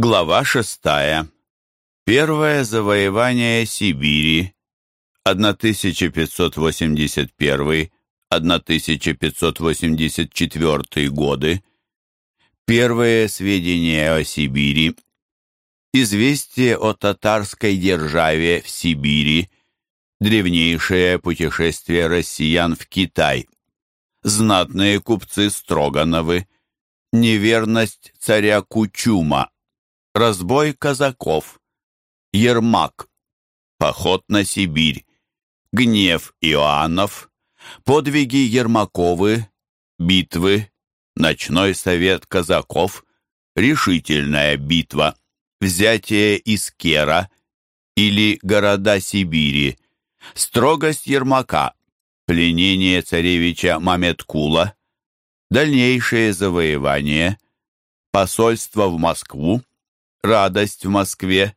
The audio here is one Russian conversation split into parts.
Глава шестая. Первое завоевание Сибири. 1581-1584 годы. Первые сведения о Сибири. Известие о татарской державе в Сибири. Древнейшее путешествие россиян в Китай. Знатные купцы Строгановы. Неверность царя Кучума разбой казаков, Ермак, поход на Сибирь, гнев Иоаннов, подвиги Ермаковы, битвы, ночной совет казаков, решительная битва, взятие Искера или города Сибири, строгость Ермака, пленение царевича Маметкула, дальнейшее завоевание, посольство в Москву, радость в Москве,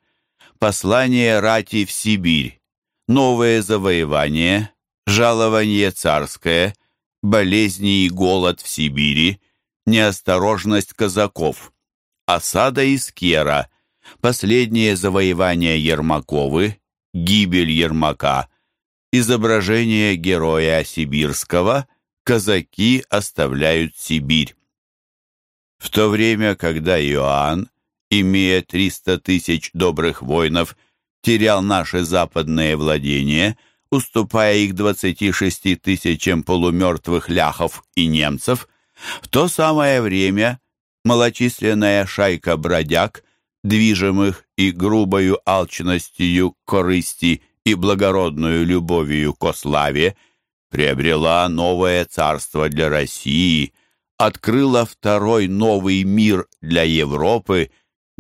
послание рати в Сибирь, новое завоевание, жалование царское, болезни и голод в Сибири, неосторожность казаков, осада Искера, последнее завоевание Ермаковы, гибель Ермака, изображение героя Сибирского, казаки оставляют Сибирь. В то время, когда Иоанн имея 300 тысяч добрых воинов, терял наши западные владения, уступая их 26 тысячам полумертвых ляхов и немцев, в то самое время малочисленная шайка бродяг, движимых и грубою алчностью корысти и благородную любовью ко славе, приобрела новое царство для России, открыла второй новый мир для Европы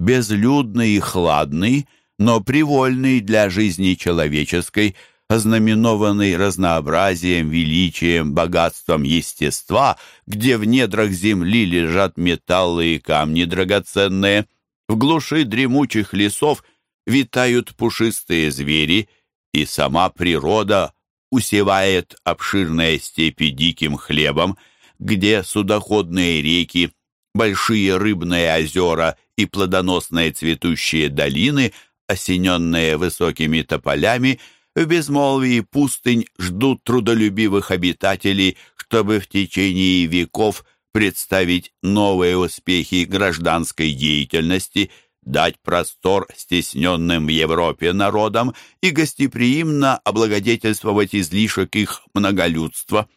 безлюдный и хладный, но привольный для жизни человеческой, ознаменованный разнообразием, величием, богатством естества, где в недрах земли лежат металлы и камни драгоценные, в глуши дремучих лесов витают пушистые звери, и сама природа усевает обширные степи диким хлебом, где судоходные реки, большие рыбные озера и плодоносные цветущие долины, осененные высокими тополями, в безмолвии пустынь ждут трудолюбивых обитателей, чтобы в течение веков представить новые успехи гражданской деятельности, дать простор стесненным в Европе народам и гостеприимно облагодетельствовать излишек их многолюдства.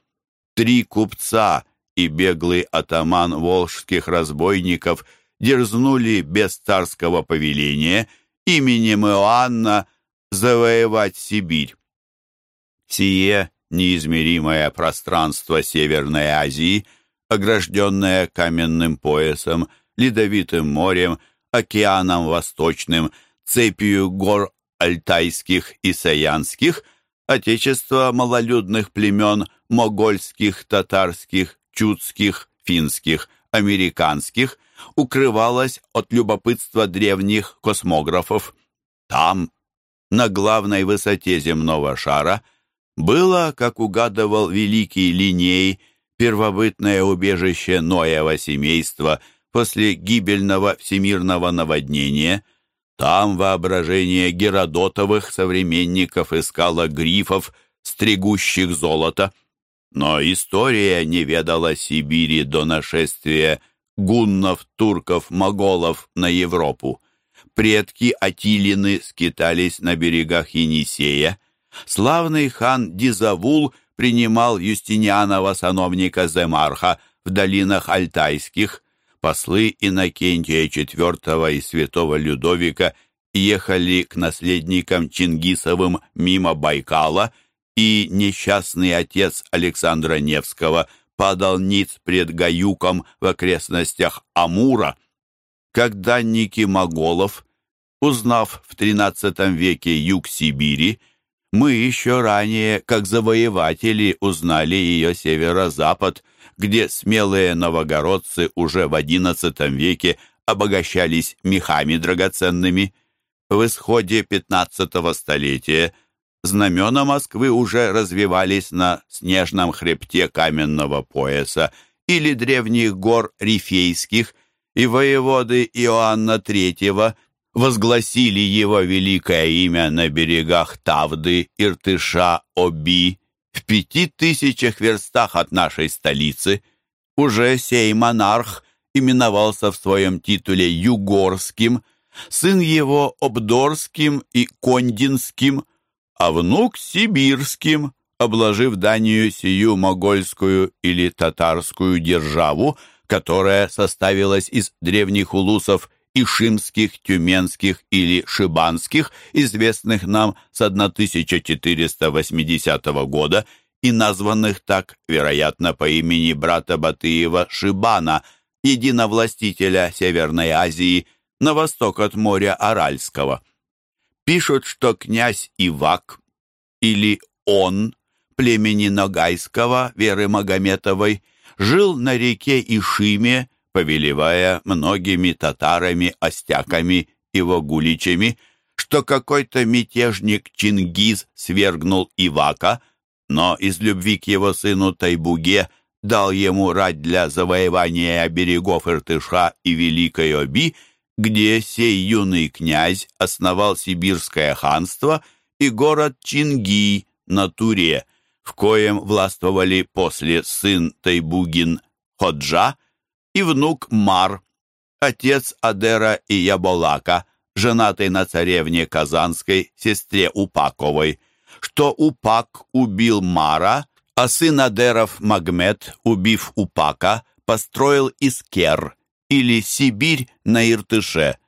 Три купца и беглый атаман волжских разбойников – дерзнули без царского повеления именем Иоанна завоевать Сибирь. Сие неизмеримое пространство Северной Азии, огражденное каменным поясом, ледовитым морем, океаном Восточным, цепью гор альтайских и саянских, отечество малолюдных племен могольских, татарских, чудских, финских, американских, укрывалась от любопытства древних космографов. Там, на главной высоте земного шара, было, как угадывал великий Линей, первобытное убежище Ноева семейства после гибельного всемирного наводнения. Там воображение Геродотовых современников искало грифов, стригущих золото. Но история не ведала Сибири до нашествия гуннов, турков, моголов на Европу. Предки Атилины скитались на берегах Енисея. Славный хан Дизавул принимал Юстинианова сановника Земарха в долинах Альтайских. Послы Иннокентия IV и святого Людовика ехали к наследникам Чингисовым мимо Байкала, и несчастный отец Александра Невского – падал ниц пред Гаюком в окрестностях Амура, когда Ники Моголов, узнав в XIII веке юг Сибири, мы еще ранее, как завоеватели, узнали ее северо-запад, где смелые новогородцы уже в XI веке обогащались мехами драгоценными. В исходе XV столетия – Знамена Москвы уже развивались на снежном хребте каменного пояса или древних гор Рифейских, и воеводы Иоанна III возгласили его великое имя на берегах Тавды, Иртыша, Оби, в пяти тысячах верстах от нашей столицы. Уже сей монарх именовался в своем титуле Югорским, сын его Обдорским и Кондинским, а внук Сибирским, обложив Данию сию могольскую или татарскую державу, которая составилась из древних улусов ишимских, тюменских или шибанских, известных нам с 1480 года и названных так, вероятно, по имени брата Батыева Шибана, единовластителя Северной Азии, на восток от моря Аральского. Пишут, что князь Ивак или он племени Ногайского Веры Магометовой жил на реке Ишиме, повелевая многими татарами, остяками и вогуличами, что какой-то мятежник Чингиз свергнул Ивака, но из любви к его сыну Тайбуге дал ему рать для завоевания берегов Иртыша и Великой Оби, где сей юный князь основал сибирское ханство и город Чинги на Туре, в коем властвовали после сын Тайбугин Ходжа и внук Мар, отец Адера и Яболака, женатый на царевне Казанской, сестре Упаковой, что Упак убил Мара, а сын Адеров Магмед, убив Упака, построил Искер, или Сибирь на Иртыше,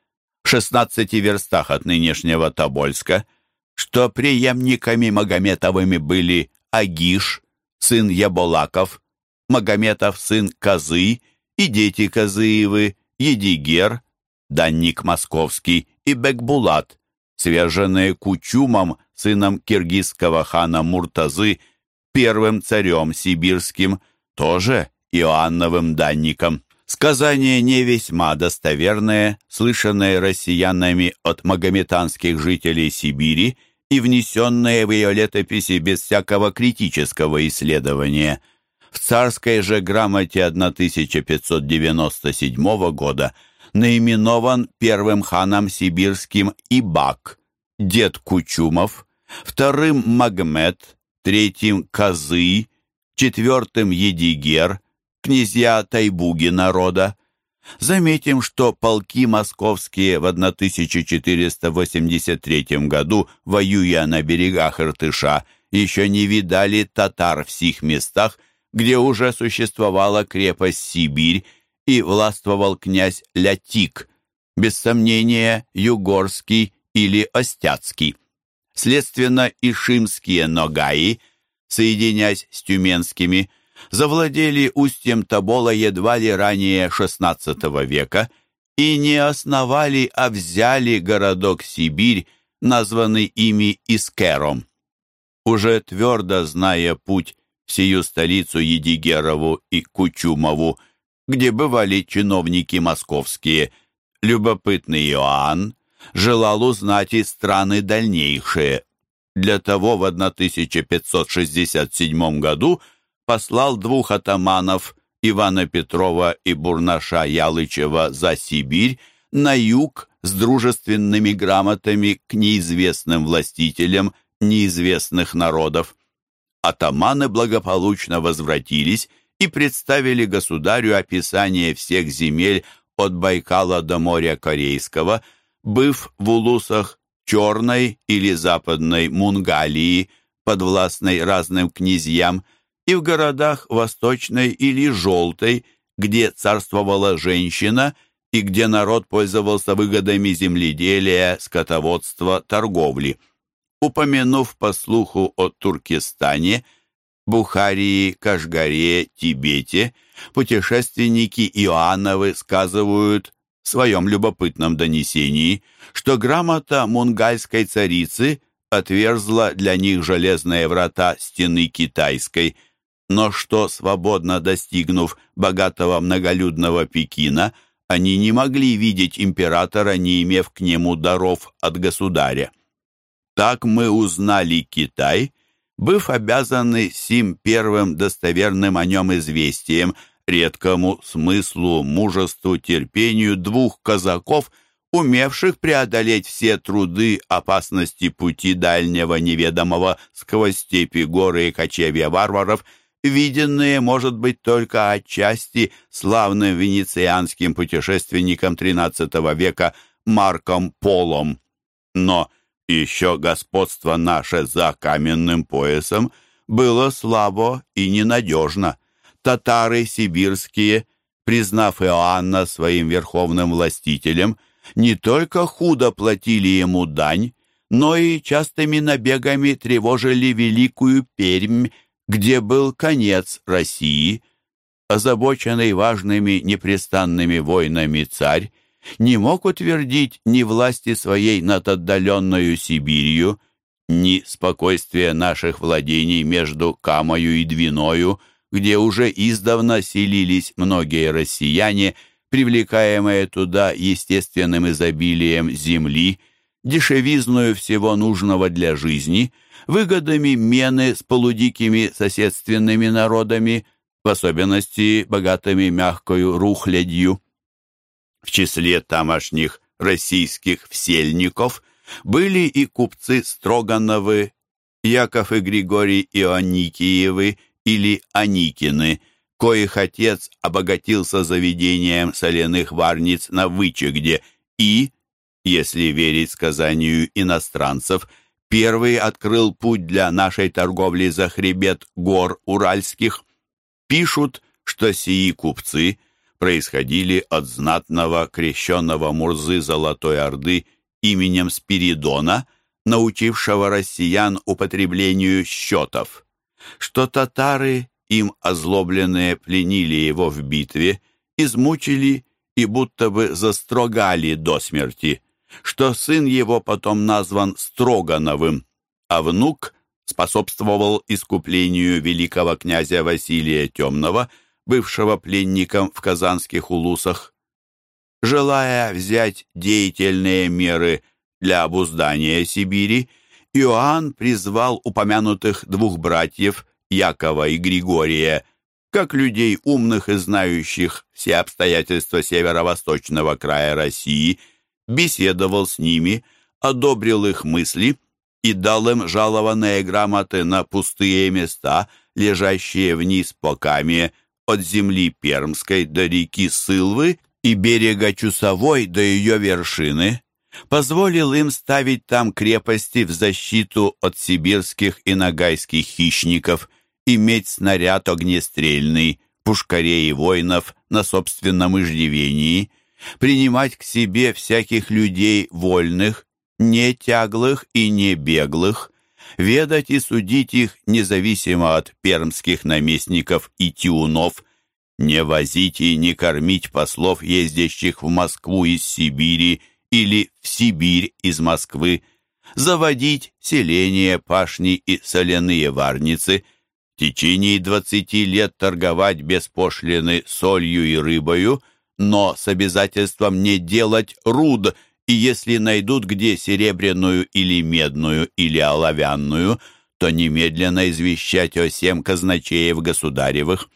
в 16 верстах от нынешнего Тобольска, что преемниками Магометовыми были Агиш, сын Яболаков, Магометов сын Козы и дети Козыевы, Едигер, Данник Московский и Бекбулат, сверженные Кучумом, сыном киргизского хана Муртазы, первым царем сибирским, тоже Иоанновым данником. Сказания не весьма достоверные, слышанные россиянами от магометанских жителей Сибири и внесенные в ее летописи без всякого критического исследования. В царской же грамоте 1597 года наименован первым ханом сибирским Ибак, дед Кучумов, вторым Магмед, третьим Козы, четвертым Едигер, князья Тайбуги народа, Заметим, что полки московские в 1483 году, воюя на берегах Иртыша, еще не видали татар в сих местах, где уже существовала крепость Сибирь и властвовал князь Лятик, без сомнения, югорский или остяцкий. Следственно, ишимские ногаи, соединяясь с тюменскими, завладели устьем Тобола едва ли ранее XVI века и не основали, а взяли городок Сибирь, названный ими Искером. Уже твердо зная путь в сию столицу Едигерову и Кучумову, где бывали чиновники московские, любопытный Иоанн желал узнать и страны дальнейшие. Для того в 1567 году – послал двух атаманов Ивана Петрова и Бурнаша Ялычева за Сибирь на юг с дружественными грамотами к неизвестным властителям неизвестных народов. Атаманы благополучно возвратились и представили государю описание всех земель от Байкала до моря Корейского, быв в улусах Черной или Западной Мунгалии, подвластной разным князьям, и в городах Восточной или Желтой, где царствовала женщина и где народ пользовался выгодами земледелия, скотоводства, торговли. Упомянув по слуху о Туркестане, Бухарии, Кашгаре, Тибете, путешественники Иоанновы сказывают в своем любопытном донесении, что грамота мунгальской царицы отверзла для них железные врата стены китайской – но что, свободно достигнув богатого многолюдного Пекина, они не могли видеть императора, не имев к нему даров от государя. Так мы узнали Китай, быв обязаны сим первым достоверным о нем известием редкому смыслу, мужеству, терпению двух казаков, умевших преодолеть все труды, опасности пути дальнего неведомого сквозь степи, горы и кочевья варваров, виденные, может быть, только отчасти славным венецианским путешественником XIII века Марком Полом. Но еще господство наше за каменным поясом было слабо и ненадежно. Татары сибирские, признав Иоанна своим верховным властителем, не только худо платили ему дань, но и частыми набегами тревожили Великую Пермь, где был конец России. Озабоченный важными непрестанными войнами царь не мог утвердить ни власти своей над отдаленную Сибирью, ни спокойствия наших владений между Камою и Двиною, где уже издавна селились многие россияне, привлекаемые туда естественным изобилием земли, дешевизную всего нужного для жизни, выгодами мены с полудикими соседственными народами, в особенности богатыми мягкою рухлядью. В числе тамошних российских всельников были и купцы Строгановы, Яков и Григорий Ионикиевы или Аникины, коих отец обогатился заведением соляных варниц на Вычегде и, если верить сказанию иностранцев, первый открыл путь для нашей торговли за хребет гор Уральских. Пишут, что сии купцы происходили от знатного крещенного Мурзы Золотой Орды именем Спиридона, научившего россиян употреблению счетов, что татары, им озлобленные, пленили его в битве, измучили и будто бы застрогали до смерти, что сын его потом назван Строгановым, а внук способствовал искуплению великого князя Василия Темного – бывшего пленником в казанских улусах. Желая взять деятельные меры для обуздания Сибири, Иоанн призвал упомянутых двух братьев, Якова и Григория, как людей умных и знающих все обстоятельства северо-восточного края России, беседовал с ними, одобрил их мысли и дал им жалованные грамоты на пустые места, лежащие вниз по Каме, от земли Пермской до реки Сылвы и берега Чусовой до ее вершины, позволил им ставить там крепости в защиту от сибирских и нагайских хищников, иметь снаряд огнестрельный, пушкарей и воинов на собственном иждивении, принимать к себе всяких людей вольных, не тяглых и не беглых, ведать и судить их независимо от пермских наместников и тиунов, не возить и не кормить послов, ездящих в Москву из Сибири или в Сибирь из Москвы, заводить селения, пашни и соляные варницы, в течение двадцати лет торговать без пошлины солью и рыбою, но с обязательством не делать руд и если найдут где серебряную или медную или оловянную, то немедленно извещать о всем казначеев государевых.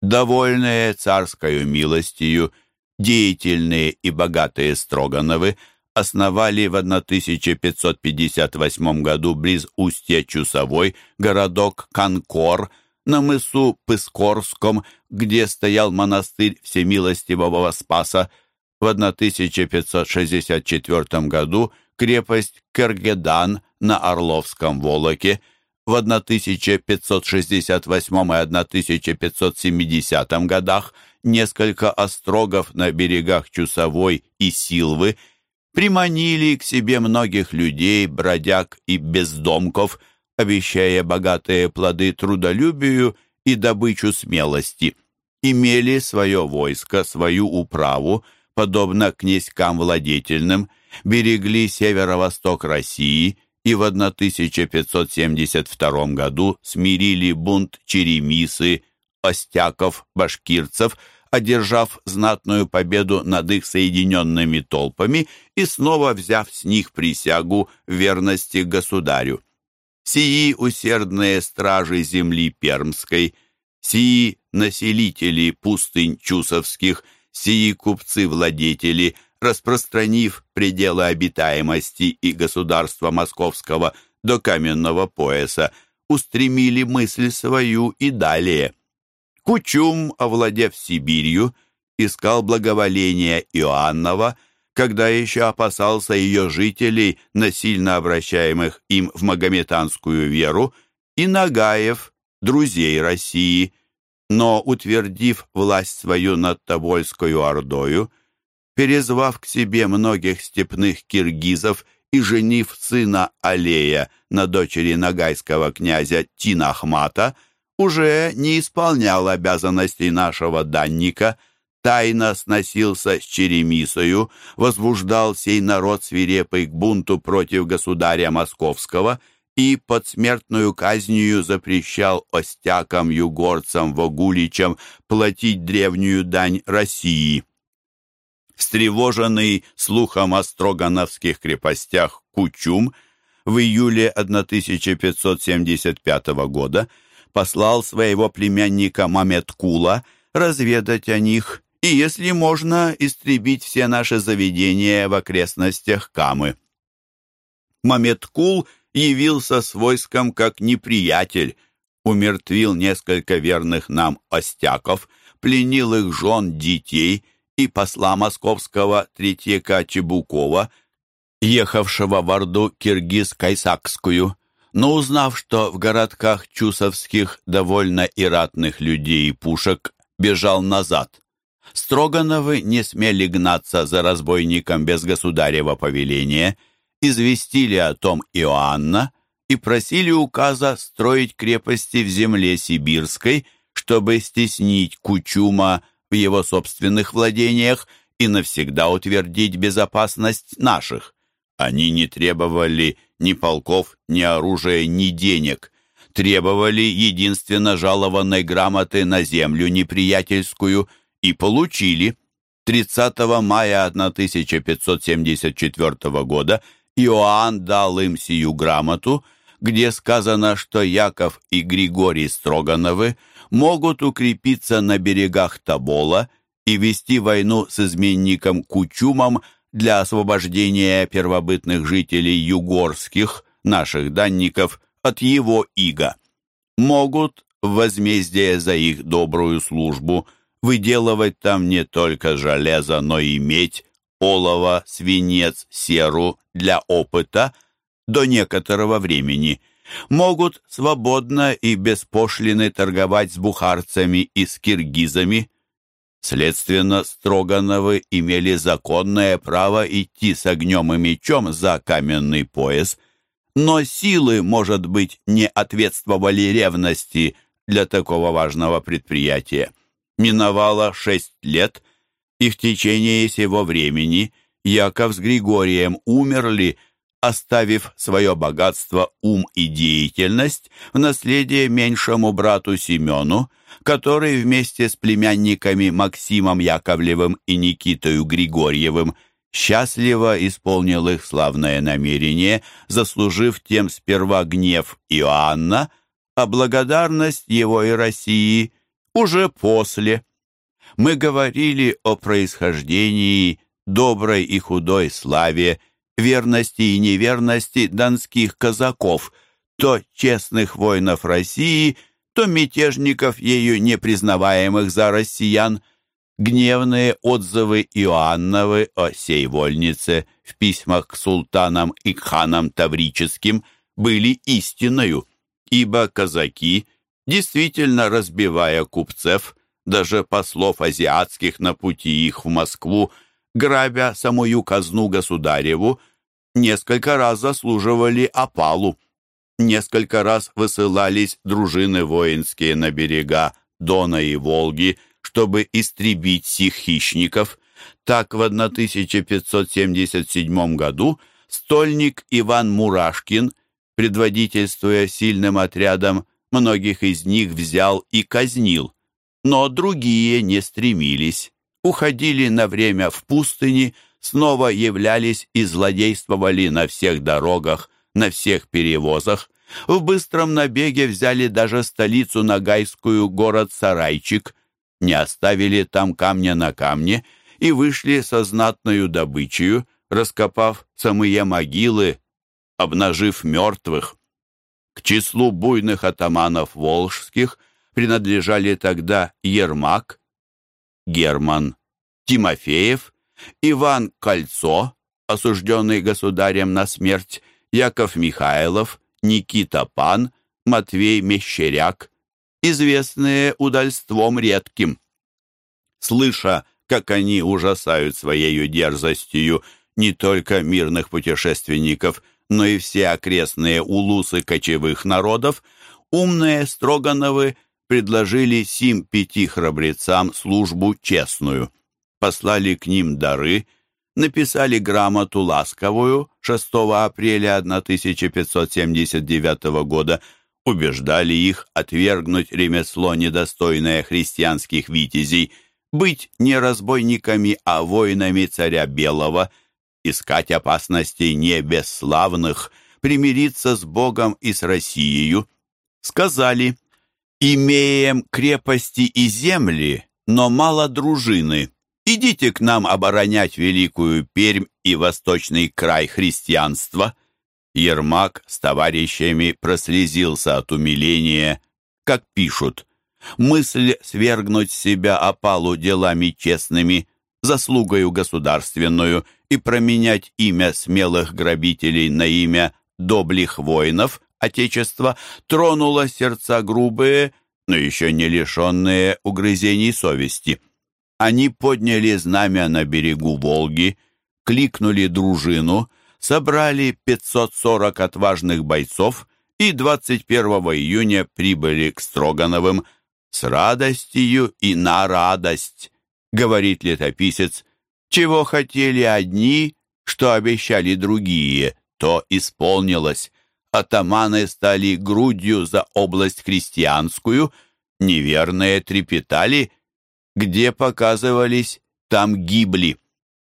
Довольные царскою милостью, деятельные и богатые Строгановы основали в 1558 году близ устья Чусовой городок Конкор на мысу Пыскорском, где стоял монастырь Всемилостивого Спаса, в 1564 году крепость Кергедан на Орловском Волоке, в 1568 и 1570 годах несколько острогов на берегах Чусовой и Силвы приманили к себе многих людей, бродяг и бездомков, обещая богатые плоды трудолюбию и добычу смелости. Имели свое войско, свою управу, подобно князькам владетельным, берегли северо-восток России и в 1572 году смирили бунт черемисы, остяков, башкирцев, одержав знатную победу над их соединенными толпами и снова взяв с них присягу верности государю. Сии усердные стражи земли Пермской, сии населители пустынь Чусовских, сии купцы-владетели, распространив пределы обитаемости и государства московского до каменного пояса, устремили мысль свою и далее. Кучум, овладев Сибирью, искал благоволения Иоаннова, когда еще опасался ее жителей, насильно обращаемых им в магометанскую веру, и Нагаев, друзей России, но, утвердив власть свою над Тобольскую Ордою, перезвав к себе многих степных киргизов и женив сына Алея на дочери нагайского князя Тинахмата, уже не исполнял обязанностей нашего данника, тайно сносился с Черемисою, возбуждал сей народ свирепый к бунту против государя московского и под смертную казнью запрещал остякам, югорцам, вогуличам платить древнюю дань России. Встревоженный слухом о строгановских крепостях Кучум в июле 1575 года послал своего племянника Мамедкула разведать о них и, если можно, истребить все наши заведения в окрестностях Камы. Мамедкул явился с войском как неприятель, умертвил несколько верных нам остяков, пленил их жен, детей и посла московского Третьяка Чебукова, ехавшего в Орду Киргиз-Кайсакскую, но узнав, что в городках Чусовских довольно и ратных людей и пушек, бежал назад. Строгановы не смели гнаться за разбойником без государева повеления, известили о том Иоанна и просили указа строить крепости в земле сибирской, чтобы стеснить Кучума в его собственных владениях и навсегда утвердить безопасность наших. Они не требовали ни полков, ни оружия, ни денег. Требовали единственно жалованной грамоты на землю неприятельскую и получили. 30 мая 1574 года Иоанн дал им сию грамоту, где сказано, что Яков и Григорий Строгановы могут укрепиться на берегах Тобола и вести войну с изменником Кучумом для освобождения первобытных жителей югорских, наших данников, от его ига. Могут, возмездие за их добрую службу, выделывать там не только железо, но и медь, олово, свинец, серу для опыта до некоторого времени – могут свободно и без пошлины торговать с бухарцами и с киргизами. Следственно, Строгановы имели законное право идти с огнем и мечом за каменный пояс, но силы, может быть, не ответствовали ревности для такого важного предприятия. Миновало шесть лет, и в течение сего времени Яков с Григорием умерли, оставив свое богатство, ум и деятельность в наследие меньшему брату Семену, который вместе с племянниками Максимом Яковлевым и Никитою Григорьевым счастливо исполнил их славное намерение, заслужив тем сперва гнев Иоанна, а благодарность его и России уже после. Мы говорили о происхождении, доброй и худой славе, верности и неверности донских казаков, то честных воинов России, то мятежников ею непризнаваемых за россиян. Гневные отзывы Иоанновы о сей вольнице в письмах к султанам и ханам таврическим были истинною, ибо казаки, действительно разбивая купцев, даже послов азиатских на пути их в Москву, грабя самую казну государеву, несколько раз заслуживали опалу. Несколько раз высылались дружины воинские на берега Дона и Волги, чтобы истребить сих хищников. Так в 1577 году стольник Иван Мурашкин, предводительствуя сильным отрядом, многих из них взял и казнил, но другие не стремились уходили на время в пустыни, снова являлись и злодействовали на всех дорогах, на всех перевозах, В быстром набеге взяли даже столицу Нагайскую, город Сарайчик, не оставили там камня на камне и вышли со знатную добычею, раскопав самые могилы, обнажив мертвых. К числу буйных атаманов волжских принадлежали тогда Ермак, Герман, Тимофеев, Иван Кольцо, осужденный государем на смерть, Яков Михайлов, Никита Пан, Матвей Мещеряк, известные удальством редким. Слыша, как они ужасают своей дерзостью не только мирных путешественников, но и все окрестные улусы кочевых народов, умные Строгановы предложили сим пяти храбрецам службу честную, послали к ним дары, написали грамоту ласковую 6 апреля 1579 года, убеждали их отвергнуть ремесло, недостойное христианских витязей, быть не разбойниками, а воинами царя Белого, искать опасностей не бесславных, примириться с Богом и с Россией. Сказали, «Имеем крепости и земли, но мало дружины. Идите к нам оборонять Великую Пермь и восточный край христианства». Ермак с товарищами прослезился от умиления, как пишут. Мысль свергнуть себя опалу делами честными, заслугою государственную и променять имя смелых грабителей на имя доблих воинов Отечества тронуло сердца грубые, но еще не лишенные угрызений совести. Они подняли знамя на берегу Волги, кликнули дружину — собрали 540 отважных бойцов и 21 июня прибыли к Строгановым с радостью и на радость, говорит летописец, чего хотели одни, что обещали другие, то исполнилось. Атаманы стали грудью за область христианскую, неверные трепетали, где показывались, там гибли.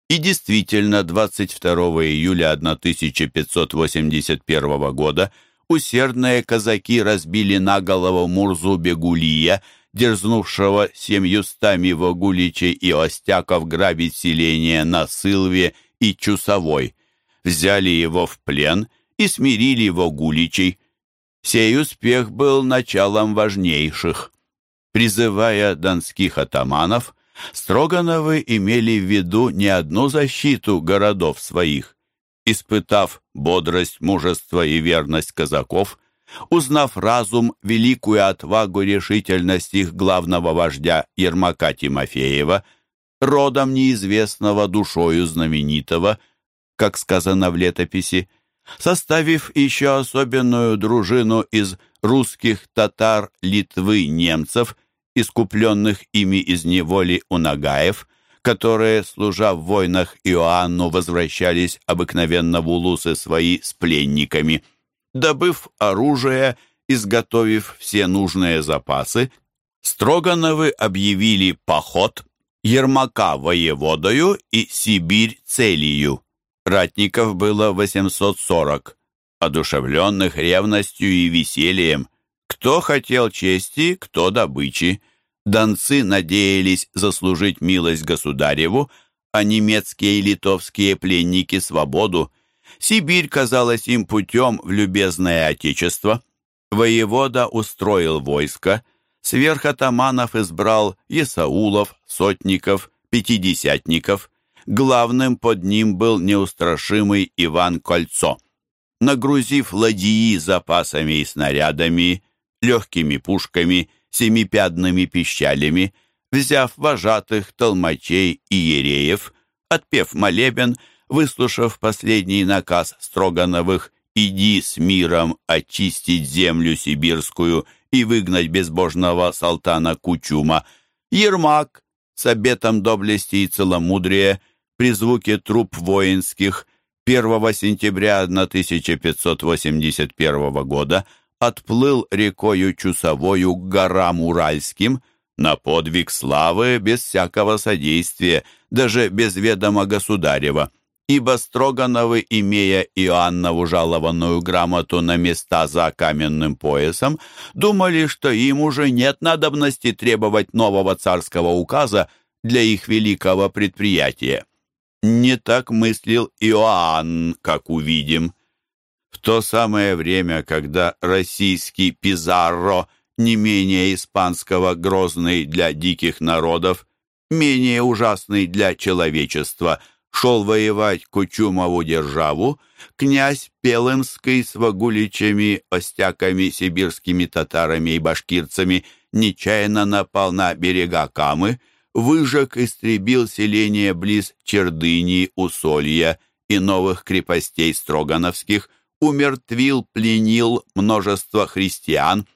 И действительно, 22 июля 1581 года усердные казаки разбили на голову Мурзу Бегулия, дерзнувшего семьюстами вогуличей и остяков грабить селение на Сылве и Чусовой. Взяли его в плен и смирили его гуличей. Сей успех был началом важнейших. Призывая донских атаманов, Строгановы имели в виду не одну защиту городов своих. Испытав бодрость, мужество и верность казаков, узнав разум, великую отвагу, решительность их главного вождя Ермака Тимофеева, родом неизвестного, душою знаменитого, как сказано в летописи, составив еще особенную дружину из русских татар, Литвы, немцев искупленных ими из неволи у Нагаев, которые, служа в войнах Иоанну, возвращались обыкновенно в улусы свои с пленниками. Добыв оружие, изготовив все нужные запасы, Строгановы объявили поход Ермака воеводою и Сибирь целью. Ратников было 840, одушевленных ревностью и весельем, кто хотел чести, кто добычи. Донцы надеялись заслужить милость государеву, а немецкие и литовские пленники — свободу. Сибирь казалась им путем в любезное отечество. Воевода устроил войско, сверх атаманов избрал Есаулов, Сотников, Пятидесятников. Главным под ним был неустрашимый Иван Кольцо. Нагрузив ладьи запасами и снарядами, легкими пушками, семипядными пищалями, взяв вожатых, толмачей и ереев, отпев молебен, выслушав последний наказ Строгановых «Иди с миром очистить землю сибирскую и выгнать безбожного салтана Кучума», Ермак с обетом доблести и целомудрия при звуке труп воинских 1 сентября 1581 года отплыл рекою Чусовою к горам Уральским на подвиг славы без всякого содействия, даже без ведома государева. ибо Строгановы, имея Иоаннову жалованную грамоту на места за каменным поясом, думали, что им уже нет надобности требовать нового царского указа для их великого предприятия. Не так мыслил Иоанн, как увидим. В то самое время, когда российский Пизарро, не менее испанского, грозный для диких народов, менее ужасный для человечества – шел воевать Кучумову державу, князь Пелымский с вагуличами, остяками, сибирскими татарами и башкирцами нечаянно напал на берега Камы, выжег, истребил селение близ Чердыни, Усолья и новых крепостей Строгановских, умертвил, пленил множество христиан.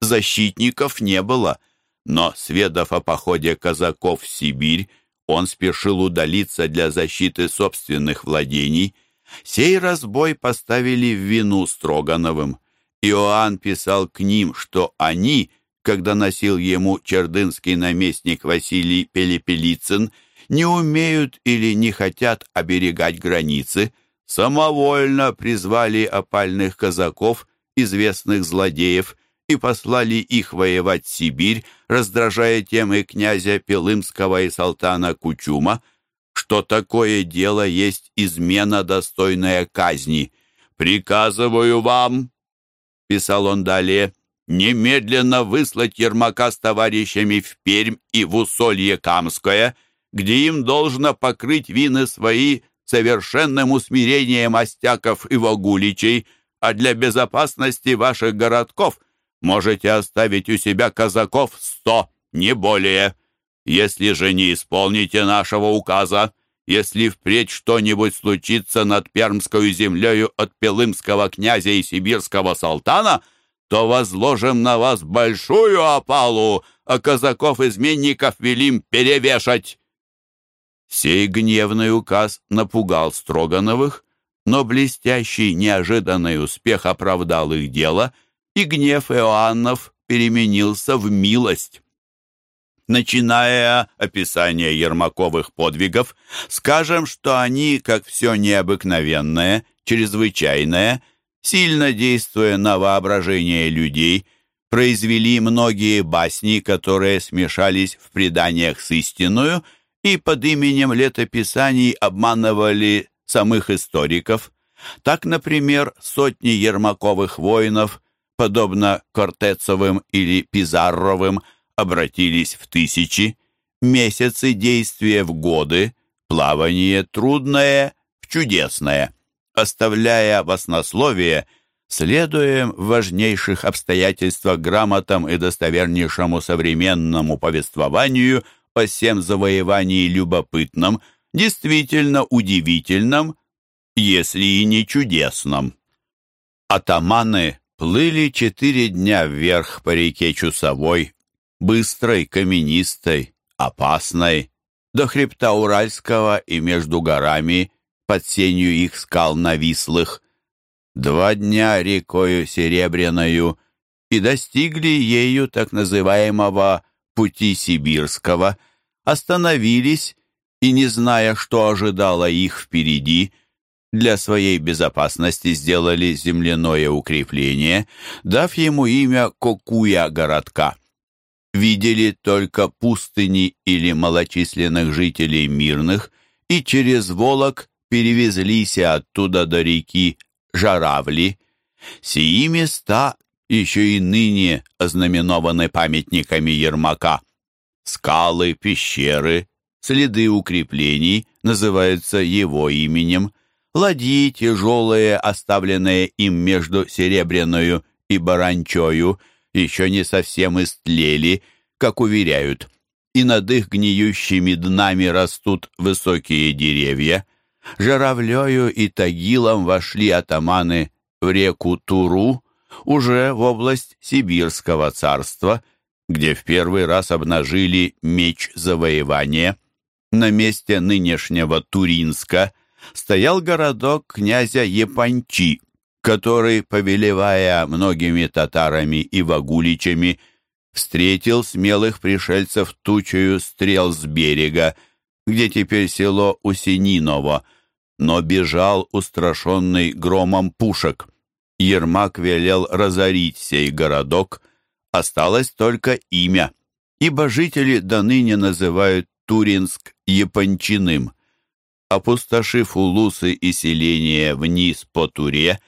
Защитников не было, но, сведав о походе казаков в Сибирь, он спешил удалиться для защиты собственных владений. Сей разбой поставили в вину Строгановым. Иоанн писал к ним, что они, когда носил ему чердынский наместник Василий Пелепелицын, не умеют или не хотят оберегать границы, самовольно призвали опальных казаков, известных злодеев, и послали их воевать в Сибирь, раздражая тем и князя Пелымского и салтана Кучума, что такое дело есть измена, достойная казни. «Приказываю вам», — писал он далее, — «немедленно выслать Ермака с товарищами в Пермь и в Усолье Камское, где им должно покрыть вины свои совершенным усмирением остяков и вагуличей, а для безопасности ваших городков — можете оставить у себя казаков сто, не более. Если же не исполните нашего указа, если впредь что-нибудь случится над Пермской землею от Пелымского князя и сибирского салтана, то возложим на вас большую опалу, а казаков-изменников велим перевешать». Сей гневный указ напугал Строгановых, но блестящий неожиданный успех оправдал их дело — и гнев Иоаннов переменился в милость. Начиная описание Ермаковых подвигов, скажем, что они, как все необыкновенное, чрезвычайное, сильно действуя на воображение людей, произвели многие басни, которые смешались в преданиях с истинную и под именем летописаний обманывали самых историков. Так, например, сотни Ермаковых воинов подобно Кортецовым или Пизарровым, обратились в тысячи, месяцы действия в годы, плавание трудное в чудесное. Оставляя основе, следуем в важнейших обстоятельствах грамотам и достовернейшему современному повествованию о всем завоевании любопытном, действительно удивительном, если и не чудесном. Атаманы Плыли четыре дня вверх по реке Чусовой, быстрой, каменистой, опасной, до хребта Уральского и между горами, под сенью их скал навислых. Два дня рекою Серебряною и достигли ею так называемого «пути сибирского», остановились и, не зная, что ожидало их впереди, для своей безопасности сделали земляное укрепление, дав ему имя Кокуя городка. Видели только пустыни или малочисленных жителей мирных и через Волок перевезлись оттуда до реки Жаравли. Сии места еще и ныне ознаменованы памятниками Ермака. Скалы, пещеры, следы укреплений называются его именем – ладьи тяжелые, оставленные им между Серебряную и Баранчою, еще не совсем истлели, как уверяют, и над их гниющими днами растут высокие деревья. Журавлею и Тагилом вошли атаманы в реку Туру, уже в область Сибирского царства, где в первый раз обнажили меч завоевания. На месте нынешнего Туринска – стоял городок князя Епанчи, который, повелевая многими татарами и вагуличами, встретил смелых пришельцев тучою стрел с берега, где теперь село Усениново, но бежал устрашенный громом пушек. Ермак велел разорить сей городок, осталось только имя, ибо жители до ныне называют Туринск Япончиным. Опустошив улусы и селения вниз по Туре,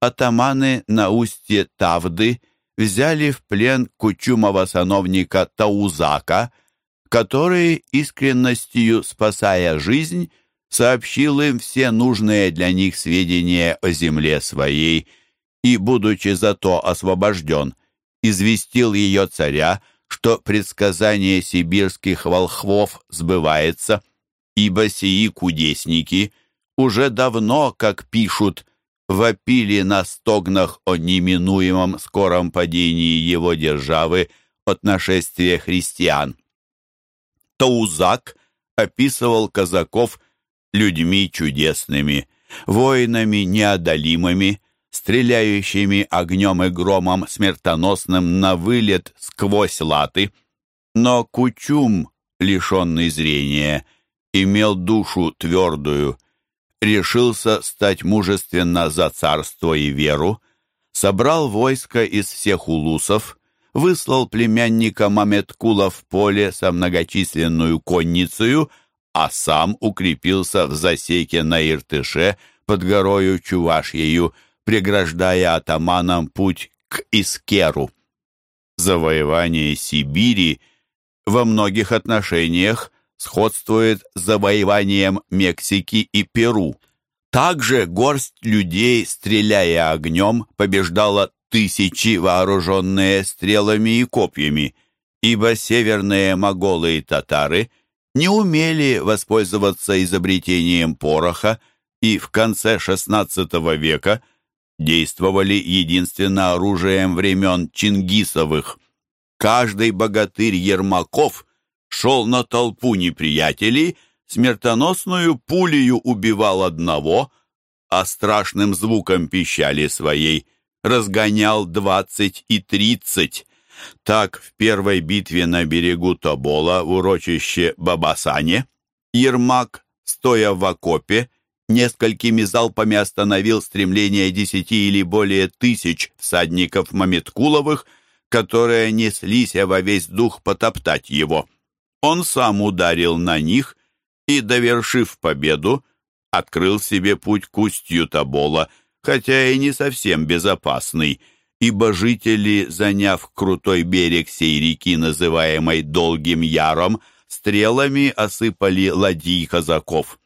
атаманы на устье Тавды взяли в плен кучумого сановника Таузака, который, искренностью спасая жизнь, сообщил им все нужные для них сведения о земле своей и, будучи зато освобожден, известил ее царя, что предсказание сибирских волхвов сбывается, ибо сии кудесники уже давно, как пишут, вопили на стогнах о неминуемом скором падении его державы от нашествия христиан. Таузак описывал казаков людьми чудесными, воинами неодолимыми, стреляющими огнем и громом смертоносным на вылет сквозь латы. Но Кучум, лишенный зрения, имел душу твердую, решился стать мужественно за царство и веру, собрал войско из всех улусов, выслал племянника Маметкула в поле со многочисленную конницею, а сам укрепился в засеке на Иртыше под горою Чувашьею, преграждая атаманам путь к Искеру. Завоевание Сибири во многих отношениях сходствует с завоеванием Мексики и Перу. Также горсть людей, стреляя огнем, побеждала тысячи, вооруженные стрелами и копьями, ибо северные моголы и татары не умели воспользоваться изобретением пороха и в конце XVI века действовали единственно оружием времен Чингисовых. Каждый богатырь Ермаков шел на толпу неприятелей, смертоносную пулею убивал одного, а страшным звуком пищали своей разгонял двадцать и тридцать. Так, в первой битве на берегу Тобола в урочище Бабасане Ермак, стоя в окопе, несколькими залпами остановил стремление десяти или более тысяч всадников Маметкуловых, которые неслись во весь дух потоптать его. Он сам ударил на них и, довершив победу, открыл себе путь к устью Тобола, хотя и не совсем безопасный, ибо жители, заняв крутой берег сей реки, называемой Долгим Яром, стрелами осыпали ладьи казаков.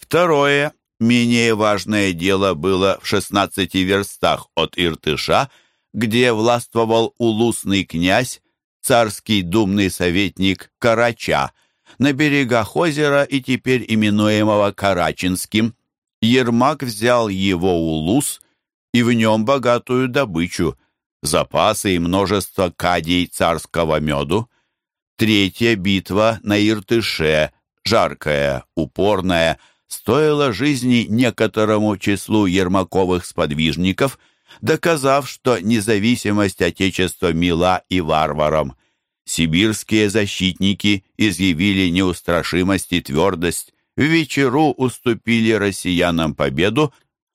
Второе, менее важное дело было в шестнадцати верстах от Иртыша, где властвовал улусный князь, царский думный советник Карача, на берегах озера и теперь именуемого Карачинским. Ермак взял его улус и в нем богатую добычу, запасы и множество кадий царского меду. Третья битва на Иртыше, жаркая, упорная, стоила жизни некоторому числу Ермаковых сподвижников – доказав, что независимость Отечества мила и варварам. Сибирские защитники изъявили неустрашимость и твердость, в вечеру уступили россиянам победу,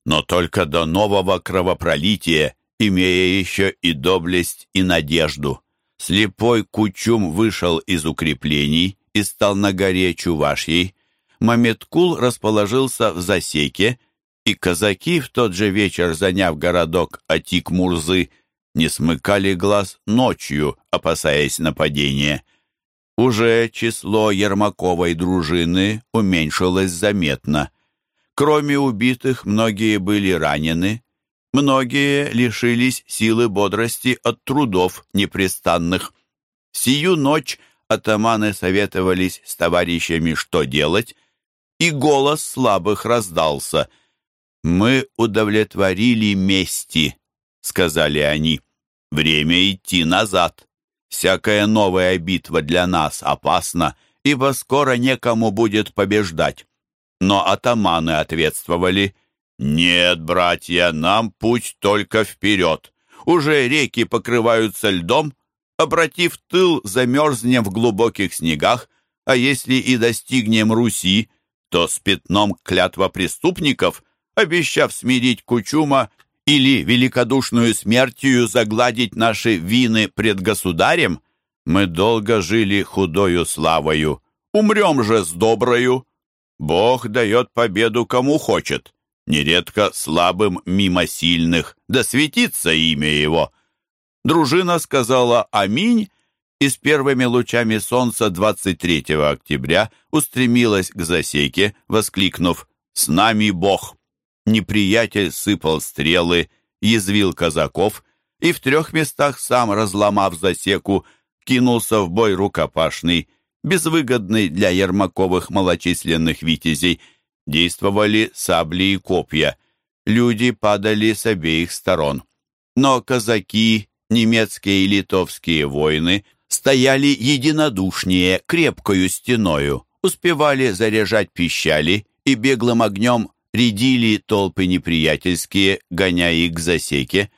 но только до нового кровопролития, имея еще и доблесть и надежду. Слепой Кучум вышел из укреплений и стал на горе Чувашьей. Маметкул расположился в засеке, и казаки, в тот же вечер заняв городок Атик-Мурзы, не смыкали глаз ночью, опасаясь нападения. Уже число Ермаковой дружины уменьшилось заметно. Кроме убитых, многие были ранены, многие лишились силы бодрости от трудов непрестанных. Сию ночь атаманы советовались с товарищами, что делать, и голос слабых раздался — «Мы удовлетворили мести», — сказали они. «Время идти назад. Всякая новая битва для нас опасна, ибо скоро некому будет побеждать». Но атаманы ответствовали, «Нет, братья, нам путь только вперед. Уже реки покрываются льдом, обратив тыл, замерзнем в глубоких снегах, а если и достигнем Руси, то с пятном клятва преступников, обещав смирить Кучума или великодушную смертью загладить наши вины пред государем, мы долго жили худою славою, умрем же с доброю. Бог дает победу кому хочет, нередко слабым мимо сильных, да светится имя его. Дружина сказала «Аминь», и с первыми лучами солнца 23 октября устремилась к засеке, воскликнув «С нами Бог!». Неприятель сыпал стрелы, язвил казаков и в трех местах сам, разломав засеку, кинулся в бой рукопашный, безвыгодный для Ермаковых малочисленных витязей. Действовали сабли и копья. Люди падали с обеих сторон. Но казаки, немецкие и литовские воины стояли единодушнее, крепкою стеною, успевали заряжать пищали и беглым огнем рядили толпы неприятельские, гоняя их к засеке.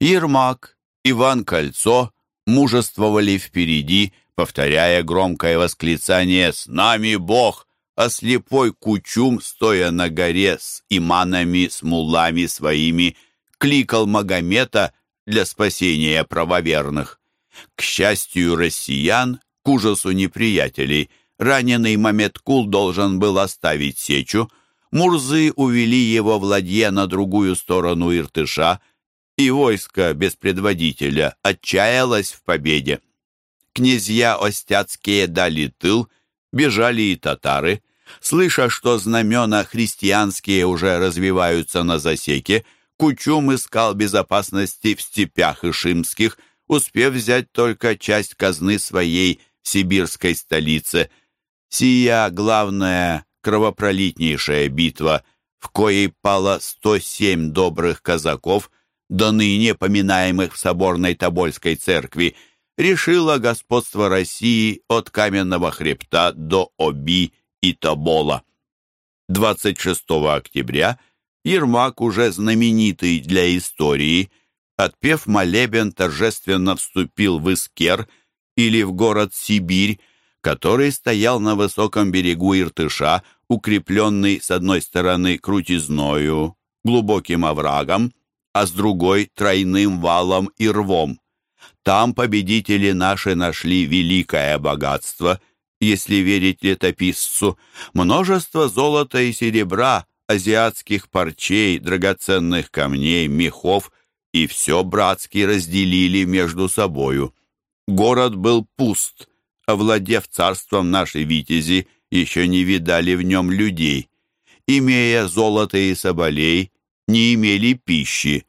Ермак, Иван Кольцо мужествовали впереди, повторяя громкое восклицание «С нами Бог!», а слепой Кучум, стоя на горе с иманами, с мулами своими, кликал Магомета для спасения правоверных. К счастью россиян, к ужасу неприятелей, раненый Маметкул должен был оставить сечу, Мурзы увели его в ладье на другую сторону Иртыша, и войско без предводителя отчаялось в победе. Князья Остяцкие дали тыл, бежали и татары. Слыша, что знамена христианские уже развиваются на засеке, Кучум искал безопасности в степях Ишимских, успев взять только часть казны своей сибирской столице. Сия главная кровопролитнейшая битва, в коей пало 107 добрых казаков, до ныне поминаемых в соборной Тобольской церкви, решила господство России от Каменного хребта до Оби и Тобола. 26 октября Ермак, уже знаменитый для истории, отпев молебен, торжественно вступил в Искер или в город Сибирь, который стоял на высоком берегу Иртыша, укрепленный с одной стороны крутизною, глубоким оврагом, а с другой — тройным валом и рвом. Там победители наши нашли великое богатство, если верить летописцу, множество золота и серебра, азиатских парчей, драгоценных камней, мехов, и все братски разделили между собою. Город был пуст, овладев царством нашей витязи, еще не видали в нем людей. Имея золото и соболей, не имели пищи,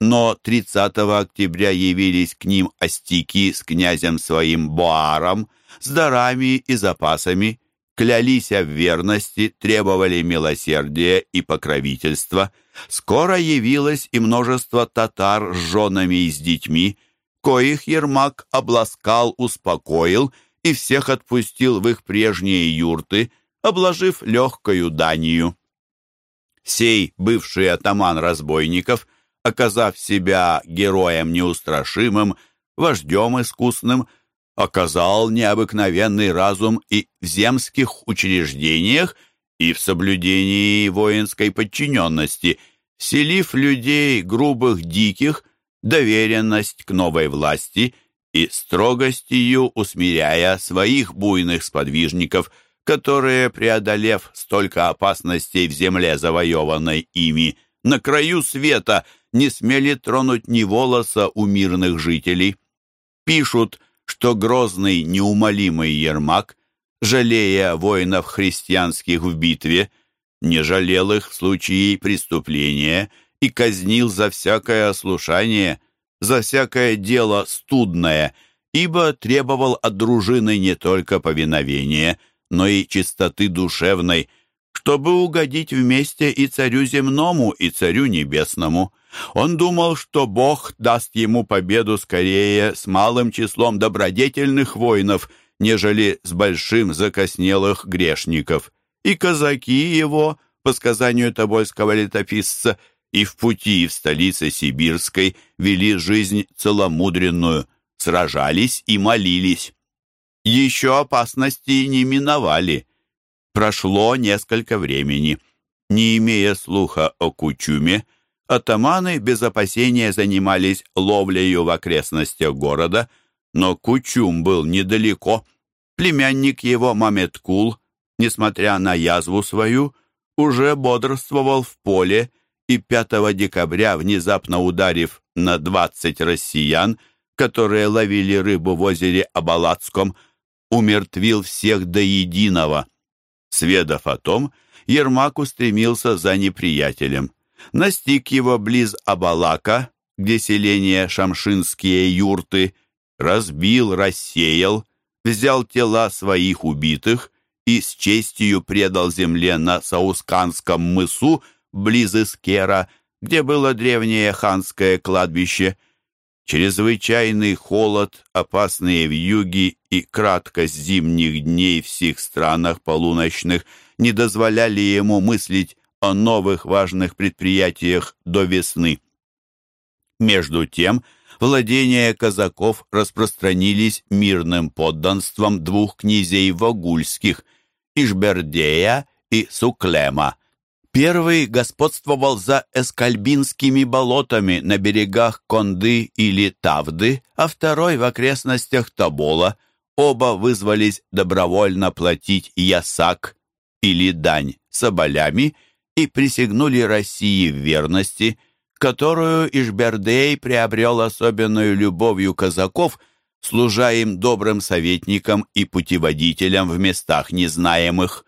но 30 октября явились к ним остики с князем своим Боаром, с дарами и запасами, клялись в верности, требовали милосердия и покровительства. Скоро явилось и множество татар с женами и с детьми, коих Ермак обласкал, успокоил и всех отпустил в их прежние юрты, обложив легкою данью. Сей бывший атаман разбойников, оказав себя героем неустрашимым, вождем искусным, оказал необыкновенный разум и в земских учреждениях, и в соблюдении воинской подчиненности, селив людей грубых диких, доверенность к новой власти и строгостью усмиряя своих буйных сподвижников, которые, преодолев столько опасностей в земле, завоеванной ими, на краю света не смели тронуть ни волоса у мирных жителей. Пишут, что грозный неумолимый Ермак, жалея воинов христианских в битве, не жалел их в случае преступления и казнил за всякое ослушание, за всякое дело студное, ибо требовал от дружины не только повиновения, но и чистоты душевной, чтобы угодить вместе и царю земному, и царю небесному. Он думал, что Бог даст ему победу скорее с малым числом добродетельных воинов, нежели с большим закоснелых грешников. И казаки его, по сказанию тобольского летописца, и в пути, и в столице Сибирской вели жизнь целомудренную, сражались и молились. Еще опасности не миновали. Прошло несколько времени. Не имея слуха о Кучуме, атаманы без опасения занимались ловлею в окрестностях города, но Кучум был недалеко. Племянник его Маметкул, несмотря на язву свою, уже бодрствовал в поле и 5 декабря, внезапно ударив на 20 россиян, которые ловили рыбу в озере Абалацком, умертвил всех до единого. Сведав о том, Ермак устремился за неприятелем. Настиг его близ Абалака, где селение Шамшинские юрты, разбил, рассеял, взял тела своих убитых и с честью предал земле на Саусканском мысу близ Искера, где было древнее ханское кладбище. Чрезвычайный холод, опасные вьюги и краткость зимних дней в всех странах полуночных не дозволяли ему мыслить о новых важных предприятиях до весны. Между тем, владения казаков распространились мирным подданством двух князей вагульских – Ишбердея и Суклема. Первый господствовал за Эскальбинскими болотами на берегах Конды или Тавды, а второй в окрестностях Тобола. Оба вызвались добровольно платить ясак или дань соболями и присягнули России в верности, которую Ишбердей приобрел особенную любовью казаков – служа им добрым советником и путеводителем в местах незнаемых.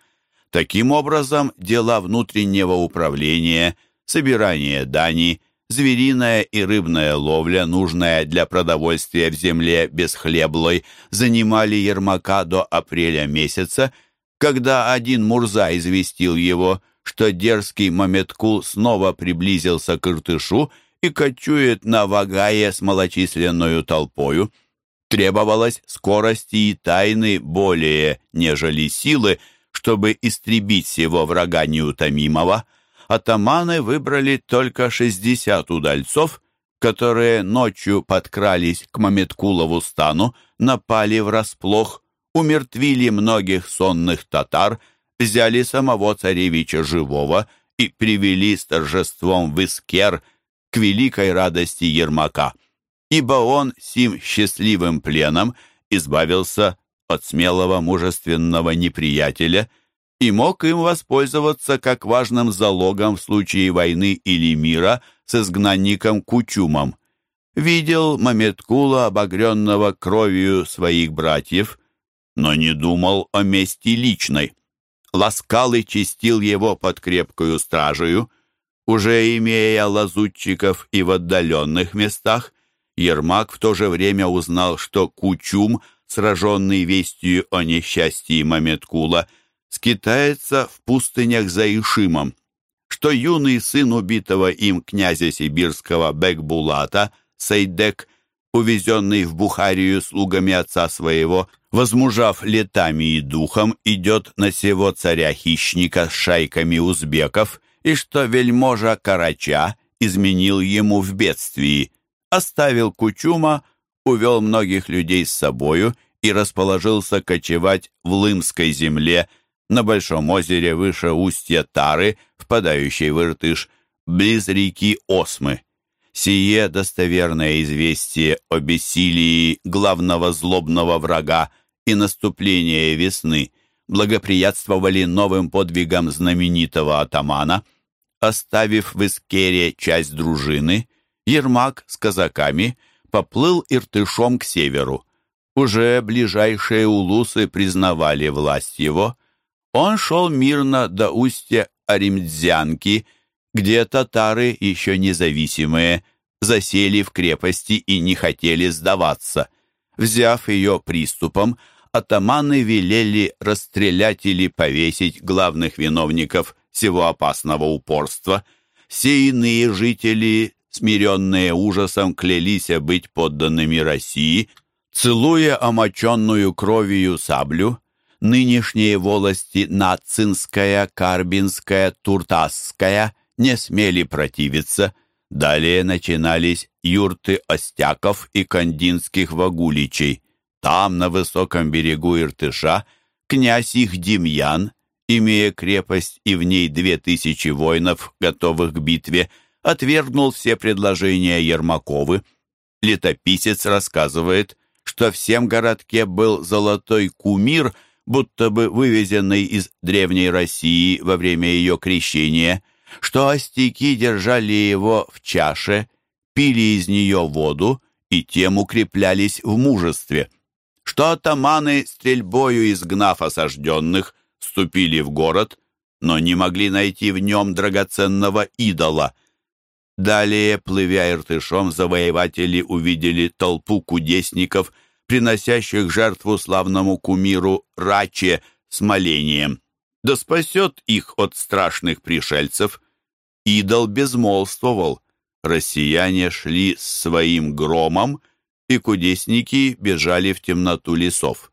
Таким образом, дела внутреннего управления, собирание дани, звериная и рыбная ловля, нужная для продовольствия в земле бесхлеблой, занимали Ермака до апреля месяца, когда один Мурза известил его, что дерзкий Маметкул снова приблизился к Иртышу и кочует на Вагае с малочисленную толпою – Требовалось скорости и тайны более, нежели силы, чтобы истребить его врага неутомимого. Атаманы выбрали только шестьдесят удальцов, которые ночью подкрались к Маметкулову стану, напали врасплох, умертвили многих сонных татар, взяли самого царевича живого и привели с торжеством в Искер к великой радости Ермака ибо он сим счастливым пленом избавился от смелого мужественного неприятеля и мог им воспользоваться как важным залогом в случае войны или мира с изгнанником Кучумом. Видел Маметкула, обогренного кровью своих братьев, но не думал о мести личной. Ласкал и чистил его под крепкую стражею, уже имея лазутчиков и в отдаленных местах, Ермак в то же время узнал, что Кучум, сраженный вестью о несчастье Маметкула, скитается в пустынях за Ишимом, что юный сын убитого им князя сибирского Бекбулата, Сейдек, увезенный в Бухарию слугами отца своего, возмужав летами и духом, идет на сего царя-хищника с шайками узбеков, и что вельможа Карача изменил ему в бедствии, оставил Кучума, увел многих людей с собою и расположился кочевать в Лымской земле на Большом озере выше устья Тары, впадающей в Иртыш, близ реки Осмы. Сие достоверное известие о бессилии главного злобного врага и наступления весны благоприятствовали новым подвигам знаменитого атамана. Оставив в Искере часть дружины, Ермак с казаками поплыл Иртышом к северу. Уже ближайшие улусы признавали власть его. Он шел мирно до устья Аримдзянки, где татары, еще независимые, засели в крепости и не хотели сдаваться. Взяв ее приступом, атаманы велели расстрелять или повесить главных виновников всего опасного упорства. Все иные жители смиренные ужасом, клялись быть подданными России, целуя омоченную кровью саблю, нынешние волости Нацинская, Карбинская, Туртасская не смели противиться. Далее начинались юрты Остяков и Кандинских Вагуличей. Там, на высоком берегу Иртыша, князь их Демьян имея крепость и в ней две тысячи воинов, готовых к битве, отвергнул все предложения Ермаковы. Летописец рассказывает, что всем городке был золотой кумир, будто бы вывезенный из Древней России во время ее крещения, что остяки держали его в чаше, пили из нее воду и тем укреплялись в мужестве, что атаманы, стрельбою изгнав осажденных, вступили в город, но не могли найти в нем драгоценного идола. Далее, плывя Иртышом, завоеватели увидели толпу кудесников, приносящих жертву славному кумиру Раче с молением. Да спасет их от страшных пришельцев. Идол безмолвствовал. Россияне шли с своим громом, и кудесники бежали в темноту лесов.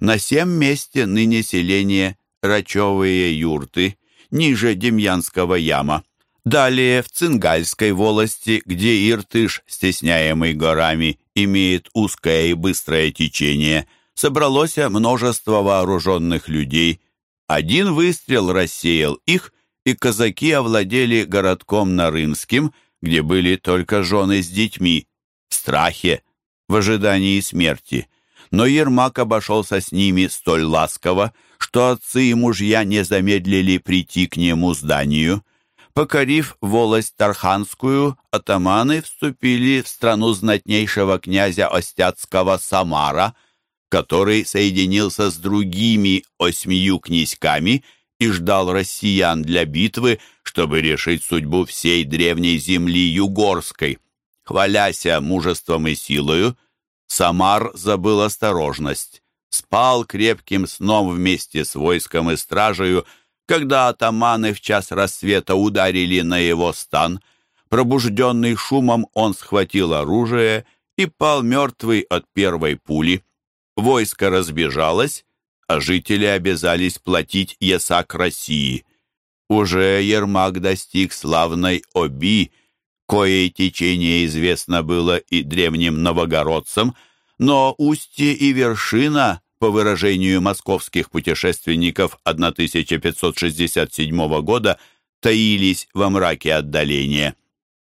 На сем месте ныне селение Рачевые юрты, ниже Демьянского яма. Далее в Цингальской волости, где Иртыш, стесняемый горами, имеет узкое и быстрое течение, собралось множество вооруженных людей. Один выстрел рассеял их, и казаки овладели городком Нарымским, где были только жены с детьми, в страхе, в ожидании смерти – но Ермак обошелся с ними столь ласково, что отцы и мужья не замедлили прийти к нему зданию. Покорив волость Тарханскую, атаманы вступили в страну знатнейшего князя Остяцкого Самара, который соединился с другими осьмию князьками и ждал россиян для битвы, чтобы решить судьбу всей древней земли Югорской. Хваляся мужеством и силою, Самар забыл осторожность, спал крепким сном вместе с войском и стражею, когда атаманы в час рассвета ударили на его стан. Пробужденный шумом, он схватил оружие и пал мертвый от первой пули. Войско разбежалось, а жители обязались платить ясак России. Уже Ермак достиг славной Оби, кое течение известно было и древним новогородцам, но устье и вершина, по выражению московских путешественников 1567 года, таились во мраке отдаления.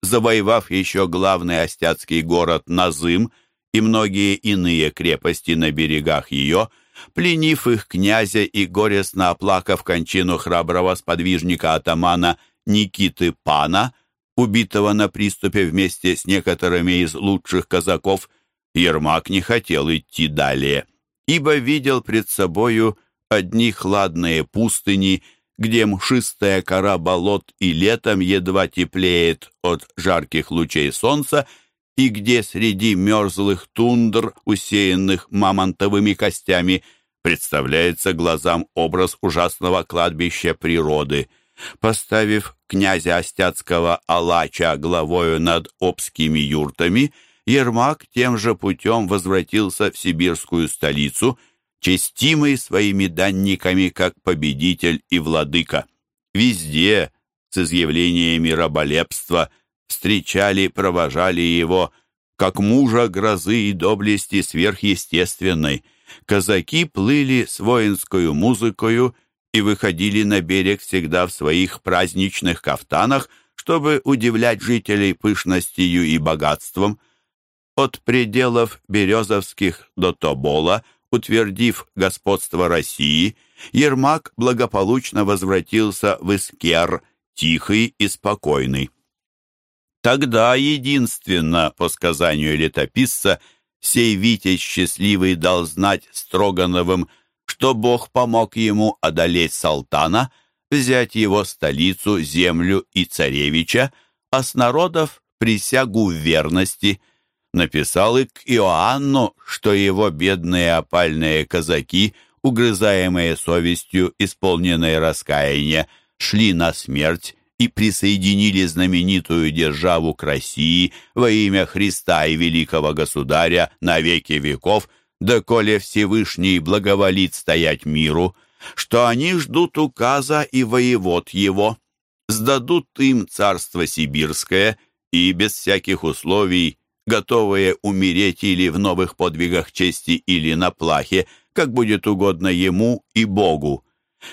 Завоевав еще главный остяцкий город Назым и многие иные крепости на берегах ее, пленив их князя и горестно оплакав кончину храброго сподвижника-атамана Никиты Пана, убитого на приступе вместе с некоторыми из лучших казаков, Ермак не хотел идти далее, ибо видел пред собою одни хладные пустыни, где мшистая кора болот и летом едва теплеет от жарких лучей солнца, и где среди мерзлых тундр, усеянных мамонтовыми костями, представляется глазам образ ужасного кладбища природы — Поставив князя Остяцкого Алача главою над обскими юртами, Ермак тем же путем возвратился в сибирскую столицу, честимый своими данниками как победитель и владыка. Везде, с изъявлениями раболепства, встречали, провожали его, как мужа грозы и доблести сверхъестественной. Казаки плыли с воинскою музыкою и выходили на берег всегда в своих праздничных кафтанах, чтобы удивлять жителей пышностью и богатством. От пределов Березовских до Тобола, утвердив господство России, Ермак благополучно возвратился в Искер, тихий и спокойный. Тогда единственно, по сказанию летописца, сей Витязь счастливый дал знать Строгановым, что Бог помог ему одолеть Салтана, взять его столицу, землю и царевича, а с народов присягу верности. Написал и к Иоанну, что его бедные опальные казаки, угрызаемые совестью, исполненные раскаяния, шли на смерть и присоединили знаменитую державу к России во имя Христа и великого государя на веки веков – доколе Всевышний благоволит стоять миру, что они ждут указа и воевод его, сдадут им царство сибирское и без всяких условий, готовые умереть или в новых подвигах чести, или на плахе, как будет угодно ему и Богу.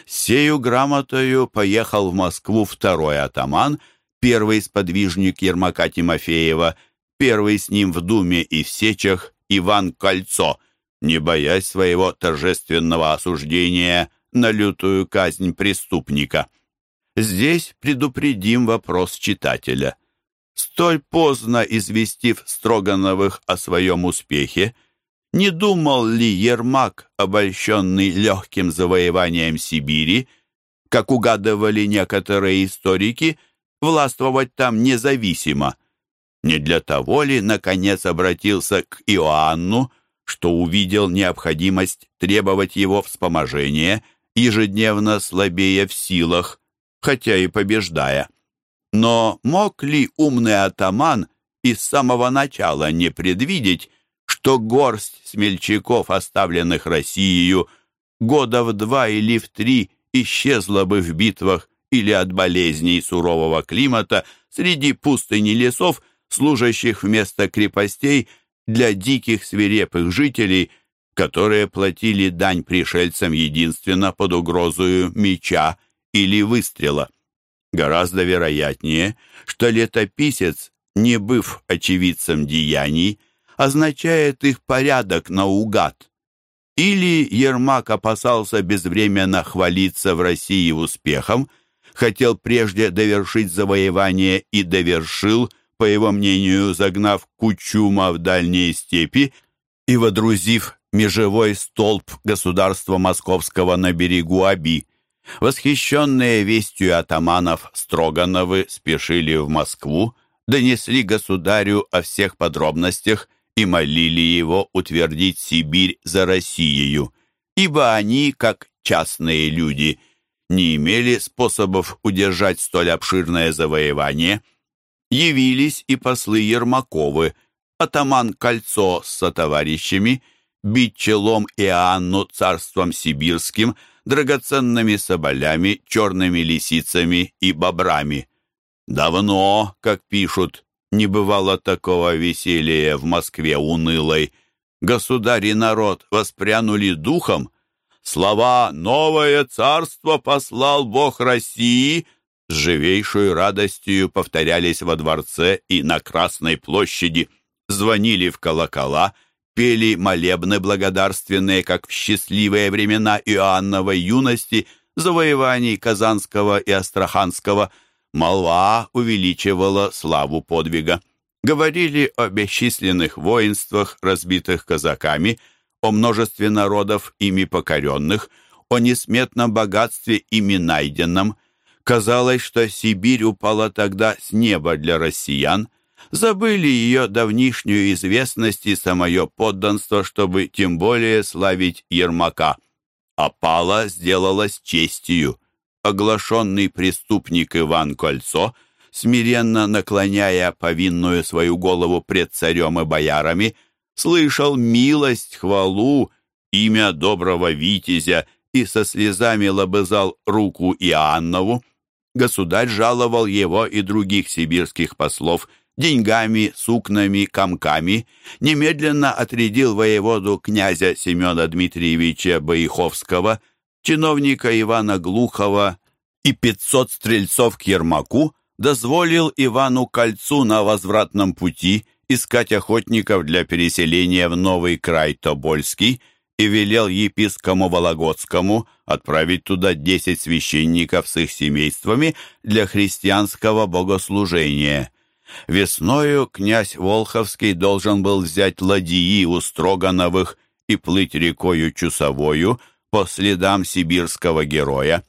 сею грамотою поехал в Москву второй атаман, первый сподвижник Ермака Тимофеева, первый с ним в Думе и в Сечах Иван Кольцо, не боясь своего торжественного осуждения на лютую казнь преступника. Здесь предупредим вопрос читателя. Столь поздно известив Строгановых о своем успехе, не думал ли Ермак, обольщенный легким завоеванием Сибири, как угадывали некоторые историки, властвовать там независимо? Не для того ли, наконец, обратился к Иоанну, что увидел необходимость требовать его вспоможения, ежедневно слабея в силах, хотя и побеждая? Но мог ли умный атаман из самого начала не предвидеть, что горсть смельчаков, оставленных Россией, года в два или в три исчезла бы в битвах или от болезней сурового климата среди пустыни лесов, служащих вместо крепостей для диких свирепых жителей, которые платили дань пришельцам единственно под угрозою меча или выстрела. Гораздо вероятнее, что летописец, не быв очевидцем деяний, означает их порядок наугад. Или Ермак опасался безвременно хвалиться в России успехом, хотел прежде довершить завоевание и довершил, по его мнению, загнав Кучума в дальние степи и водрузив межевой столб государства московского на берегу Аби. Восхищенные вестью атаманов Строгановы спешили в Москву, донесли государю о всех подробностях и молили его утвердить Сибирь за Россией, ибо они, как частные люди, не имели способов удержать столь обширное завоевание. Явились и послы Ермаковы, атаман Кольцо с сотоварищами, бить челом Иоанну царством сибирским, драгоценными соболями, черными лисицами и бобрами. Давно, как пишут, не бывало такого веселья в Москве унылой. Государь и народ воспрянули духом. Слова «Новое царство послал Бог России» с живейшей радостью повторялись во дворце и на Красной площади. Звонили в колокола, пели молебны благодарственные, как в счастливые времена Иоанновой юности, завоеваний Казанского и Астраханского – Молва увеличивала славу подвига. Говорили о бесчисленных воинствах, разбитых казаками, о множестве народов, ими покоренных, о несметном богатстве, ими найденном. Казалось, что Сибирь упала тогда с неба для россиян, забыли ее давнишнюю известность и самое подданство, чтобы тем более славить Ермака. А пала сделалась честью оглашенный преступник Иван Кольцо, смиренно наклоняя повинную свою голову пред царем и боярами, слышал милость, хвалу, имя доброго витязя и со слезами лобызал руку Иоаннову. Государь жаловал его и других сибирских послов деньгами, сукнами, комками, немедленно отрядил воеводу князя Семена Дмитриевича Боиховского – чиновника Ивана Глухова и 500 стрельцов к Ермаку, дозволил Ивану Кольцу на возвратном пути искать охотников для переселения в новый край Тобольский и велел епискому Вологодскому отправить туда 10 священников с их семействами для христианского богослужения. Весною князь Волховский должен был взять ладьи у Строгановых и плыть рекою Чусовою по следам сибирского героя.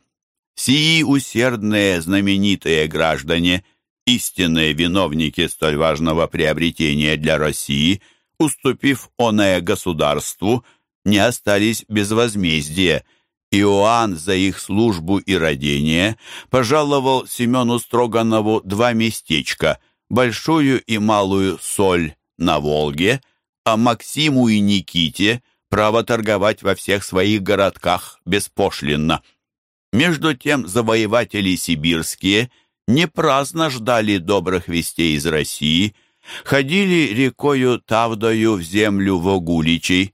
Сии усердные знаменитые граждане, истинные виновники столь важного приобретения для России, уступив оное государству, не остались без возмездия. Иоанн за их службу и родение пожаловал Семену Строганову два местечка, большую и малую соль на Волге, а Максиму и Никите право торговать во всех своих городках беспошлинно. Между тем завоеватели сибирские не праздно ждали добрых вестей из России, ходили рекою Тавдою в землю Вогуличей.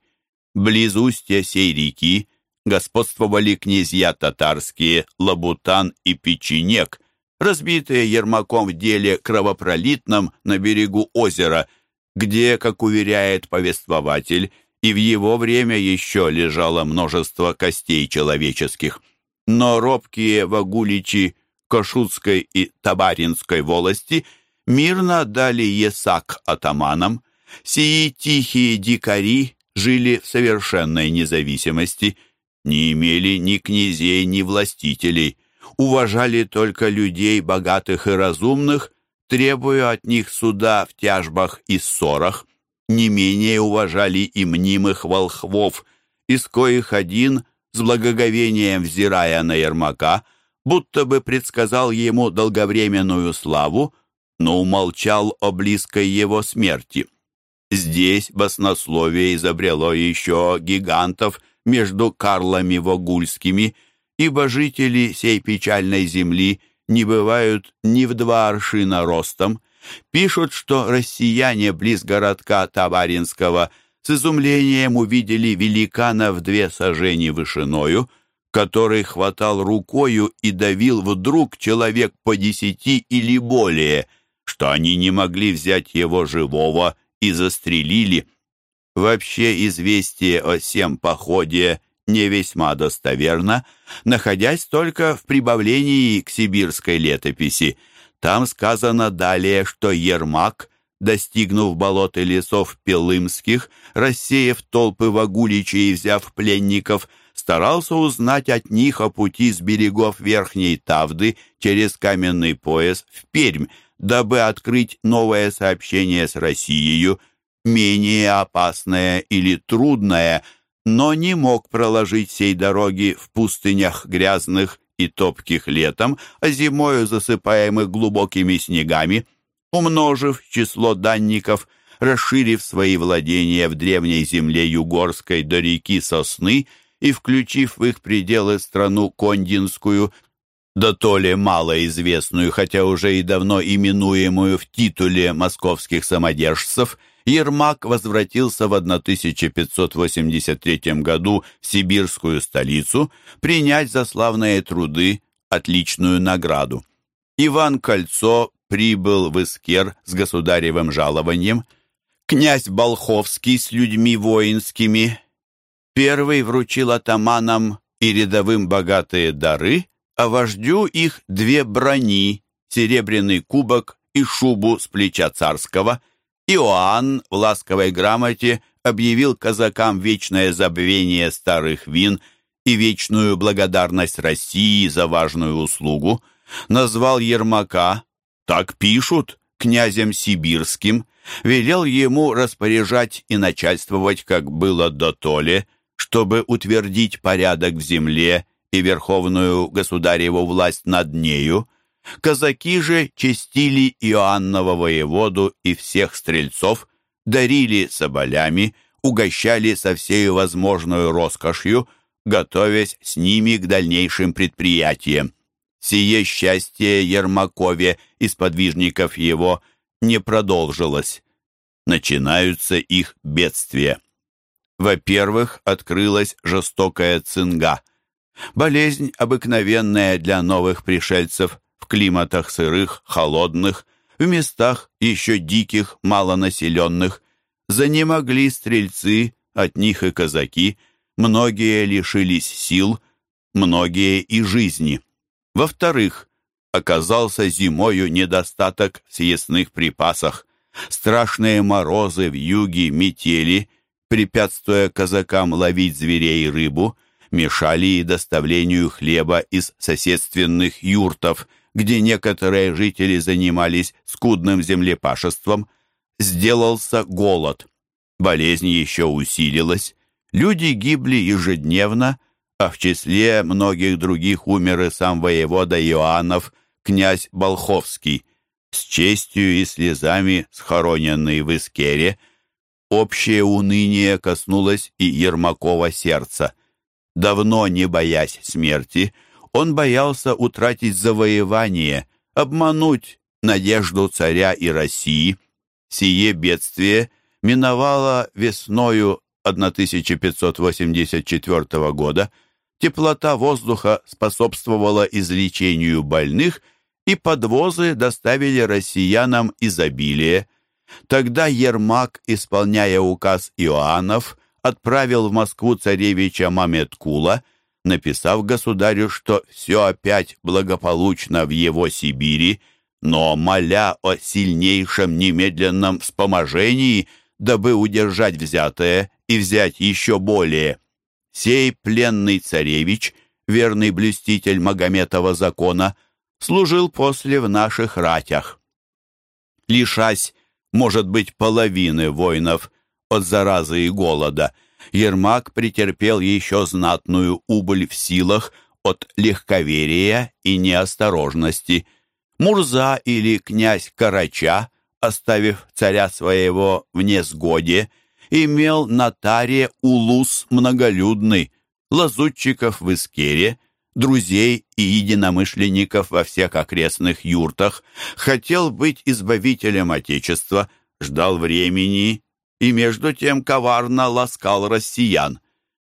Близ устья сей реки господствовали князья татарские Лабутан и Печенек, разбитые Ермаком в деле кровопролитном на берегу озера, где, как уверяет повествователь, и в его время еще лежало множество костей человеческих. Но робкие вагуличи Кошутской и Табаринской волости мирно дали Есак атаманам. Сии тихие дикари жили в совершенной независимости, не имели ни князей, ни властителей, уважали только людей богатых и разумных, требуя от них суда в тяжбах и ссорах, не менее уважали и мнимых волхвов, из коих один, с благоговением взирая на Ермака, будто бы предсказал ему долговременную славу, но умолчал о близкой его смерти. Здесь баснословие изобрело еще гигантов между Карлами Вогульскими, ибо жители сей печальной земли не бывают ни в два аршина ростом, пишут, что россияне близ городка Таваринского с изумлением увидели великана в две сажени вышиною, который хватал рукою и давил вдруг человек по десяти или более, что они не могли взять его живого и застрелили. Вообще известие о сем походе не весьма достоверно, находясь только в прибавлении к сибирской летописи. Там сказано далее, что Ермак, достигнув болот и лесов Пелымских, рассеяв толпы вагуличей и взяв пленников, старался узнать от них о пути с берегов Верхней Тавды через каменный пояс в Пермь, дабы открыть новое сообщение с Россией, менее опасное или трудное, но не мог проложить сей дороги в пустынях грязных и топких летом, а зимою засыпаемых глубокими снегами, умножив число данников, расширив свои владения в древней земле Югорской до реки Сосны и включив в их пределы страну Кондинскую, да то ли малоизвестную, хотя уже и давно именуемую в титуле московских самодержцев, Ермак возвратился в 1583 году в сибирскую столицу принять за славные труды отличную награду. Иван Кольцо прибыл в Искер с государевым жалованием, князь Болховский с людьми воинскими. Первый вручил атаманам и рядовым богатые дары – а вождю их две брони, серебряный кубок и шубу с плеча царского. Иоанн в ласковой грамоте объявил казакам вечное забвение старых вин и вечную благодарность России за важную услугу, назвал Ермака, так пишут, князем сибирским, велел ему распоряжать и начальствовать, как было до толе, чтобы утвердить порядок в земле и верховную государеву власть над нею, казаки же честили Иоаннова воеводу и всех стрельцов, дарили соболями, угощали со всей возможной роскошью, готовясь с ними к дальнейшим предприятиям. Сие счастье Ермакове и сподвижников его не продолжилось. Начинаются их бедствия. Во-первых, открылась жестокая цинга – Болезнь, обыкновенная для новых пришельцев в климатах сырых, холодных, в местах еще диких, малонаселенных. Занемогли стрельцы, от них и казаки, многие лишились сил, многие и жизни. Во-вторых, оказался зимою недостаток в съестных припасах. Страшные морозы в юге, метели, препятствуя казакам ловить зверей и рыбу, мешали и доставлению хлеба из соседственных юртов, где некоторые жители занимались скудным землепашеством. Сделался голод. Болезнь еще усилилась. Люди гибли ежедневно, а в числе многих других умер и сам воевода Иоаннов, князь Болховский, с честью и слезами схороненный в Искере. Общее уныние коснулось и Ермакова сердца – Давно не боясь смерти, он боялся утратить завоевание, обмануть надежду царя и России. Сие бедствие миновало весною 1584 года, Теплота воздуха способствовала излечению больных, и подвозы доставили россиянам изобилие. Тогда Ермак, исполняя указ Иоаннов, отправил в Москву царевича Мамедкула, написав государю, что все опять благополучно в его Сибири, но моля о сильнейшем немедленном вспоможении, дабы удержать взятое и взять еще более. Сей пленный царевич, верный блюститель Магометова закона, служил после в наших ратях. Лишась, может быть, половины воинов от заразы и голода, Ермак претерпел еще знатную убыль в силах от легковерия и неосторожности. Мурза или князь Карача, оставив царя своего в несгоде, имел на таре улус многолюдный, лазутчиков в Искере, друзей и единомышленников во всех окрестных юртах, хотел быть избавителем Отечества, ждал времени и между тем коварно ласкал россиян,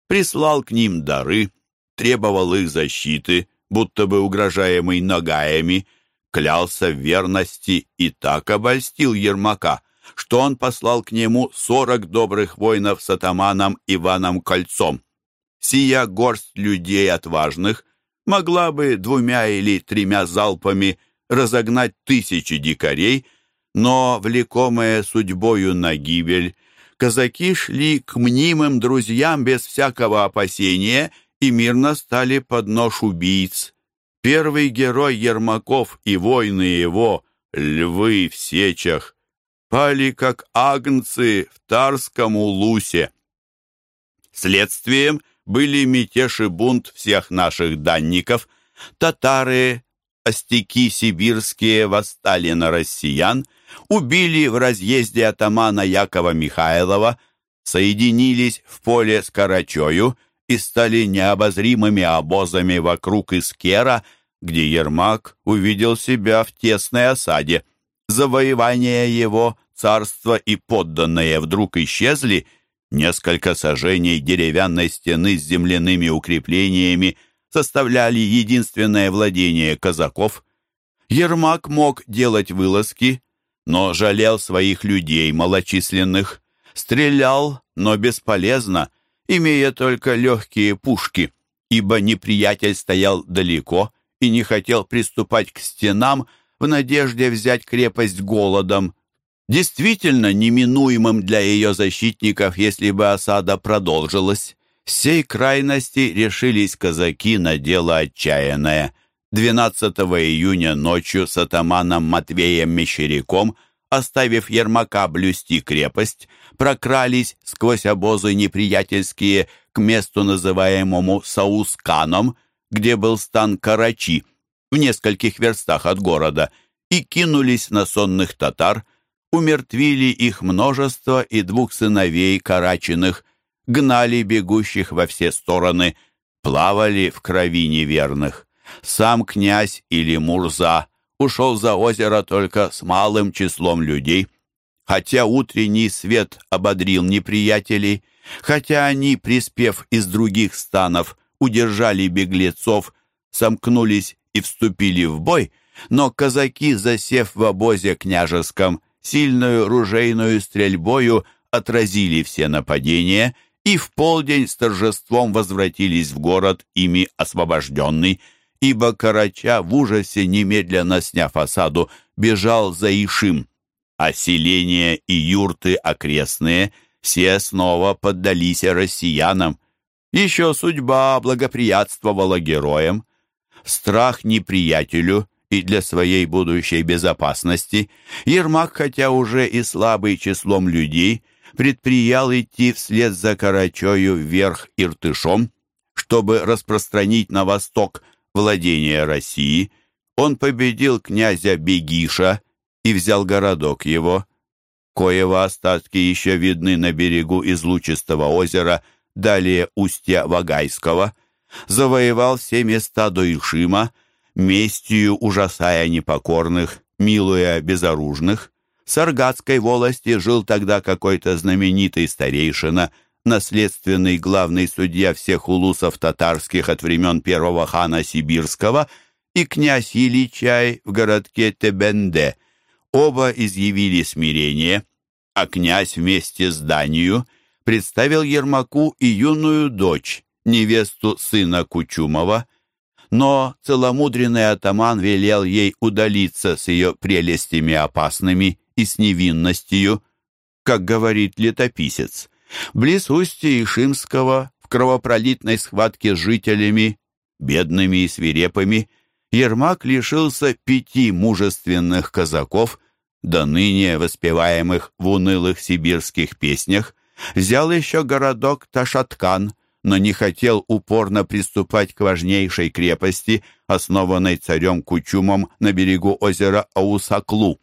прислал к ним дары, требовал их защиты, будто бы угрожаемый нагаями, клялся в верности и так обольстил Ермака, что он послал к нему сорок добрых воинов с атаманом Иваном Кольцом. Сия горсть людей отважных могла бы двумя или тремя залпами разогнать тысячи дикарей, но, влекомые судьбою на гибель, казаки шли к мнимым друзьям без всякого опасения и мирно стали под нож убийц. Первый герой Ермаков и воины его, львы в сечах, пали как агнцы в Тарском улусе. Следствием были мятеж и бунт всех наших данников, татары, остяки сибирские восстали на россиян, убили в разъезде атамана Якова Михайлова, соединились в поле с Карачою и стали необозримыми обозами вокруг Искера, где Ермак увидел себя в тесной осаде. Завоевание его царство и подданные вдруг исчезли, несколько сажений деревянной стены с земляными укреплениями составляли единственное владение казаков. Ермак мог делать вылазки, но жалел своих людей малочисленных, стрелял, но бесполезно, имея только легкие пушки, ибо неприятель стоял далеко и не хотел приступать к стенам в надежде взять крепость голодом, действительно неминуемым для ее защитников, если бы осада продолжилась. С сей крайности решились казаки на дело отчаянное. 12 июня ночью с атаманом Матвеем Мещеряком, оставив Ермака блюсти крепость, прокрались сквозь обозы неприятельские к месту, называемому Саусканом, где был стан Карачи, в нескольких верстах от города, и кинулись на сонных татар – умертвили их множество и двух сыновей Карачиных, гнали бегущих во все стороны, плавали в крови неверных. Сам князь или Мурза ушел за озеро только с малым числом людей, хотя утренний свет ободрил неприятелей, хотя они, приспев из других станов, удержали беглецов, сомкнулись и вступили в бой, но казаки, засев в обозе княжеском, сильную ружейную стрельбою отразили все нападения и в полдень с торжеством возвратились в город, ими освобожденный, ибо Карача в ужасе, немедленно сняв осаду, бежал за Ишим, а селения и юрты окрестные все снова поддались россиянам. Еще судьба благоприятствовала героям. Страх неприятелю и для своей будущей безопасности, Ермак, хотя уже и слабый числом людей, предприял идти вслед за Карачою вверх Иртышом, чтобы распространить на восток владение России. Он победил князя Бегиша и взял городок его. Коего остатки еще видны на берегу излучистого озера, далее устья Вагайского. Завоевал все места до Ишима, местью ужасая непокорных, милуя безоружных. Саргатской волости жил тогда какой-то знаменитый старейшина, наследственный главный судья всех улусов татарских от времен первого хана Сибирского, и князь Иличай в городке Тебенде. Оба изъявили смирение, а князь вместе с Данию представил Ермаку и юную дочь, невесту сына Кучумова, но целомудренный атаман велел ей удалиться с ее прелестями опасными и с невинностью, как говорит летописец. Близ устья Ишимского, в кровопролитной схватке с жителями, бедными и свирепыми, Ермак лишился пяти мужественных казаков, до ныне воспеваемых в унылых сибирских песнях, взял еще городок Ташаткан, но не хотел упорно приступать к важнейшей крепости, основанной царем Кучумом на берегу озера Аусаклу.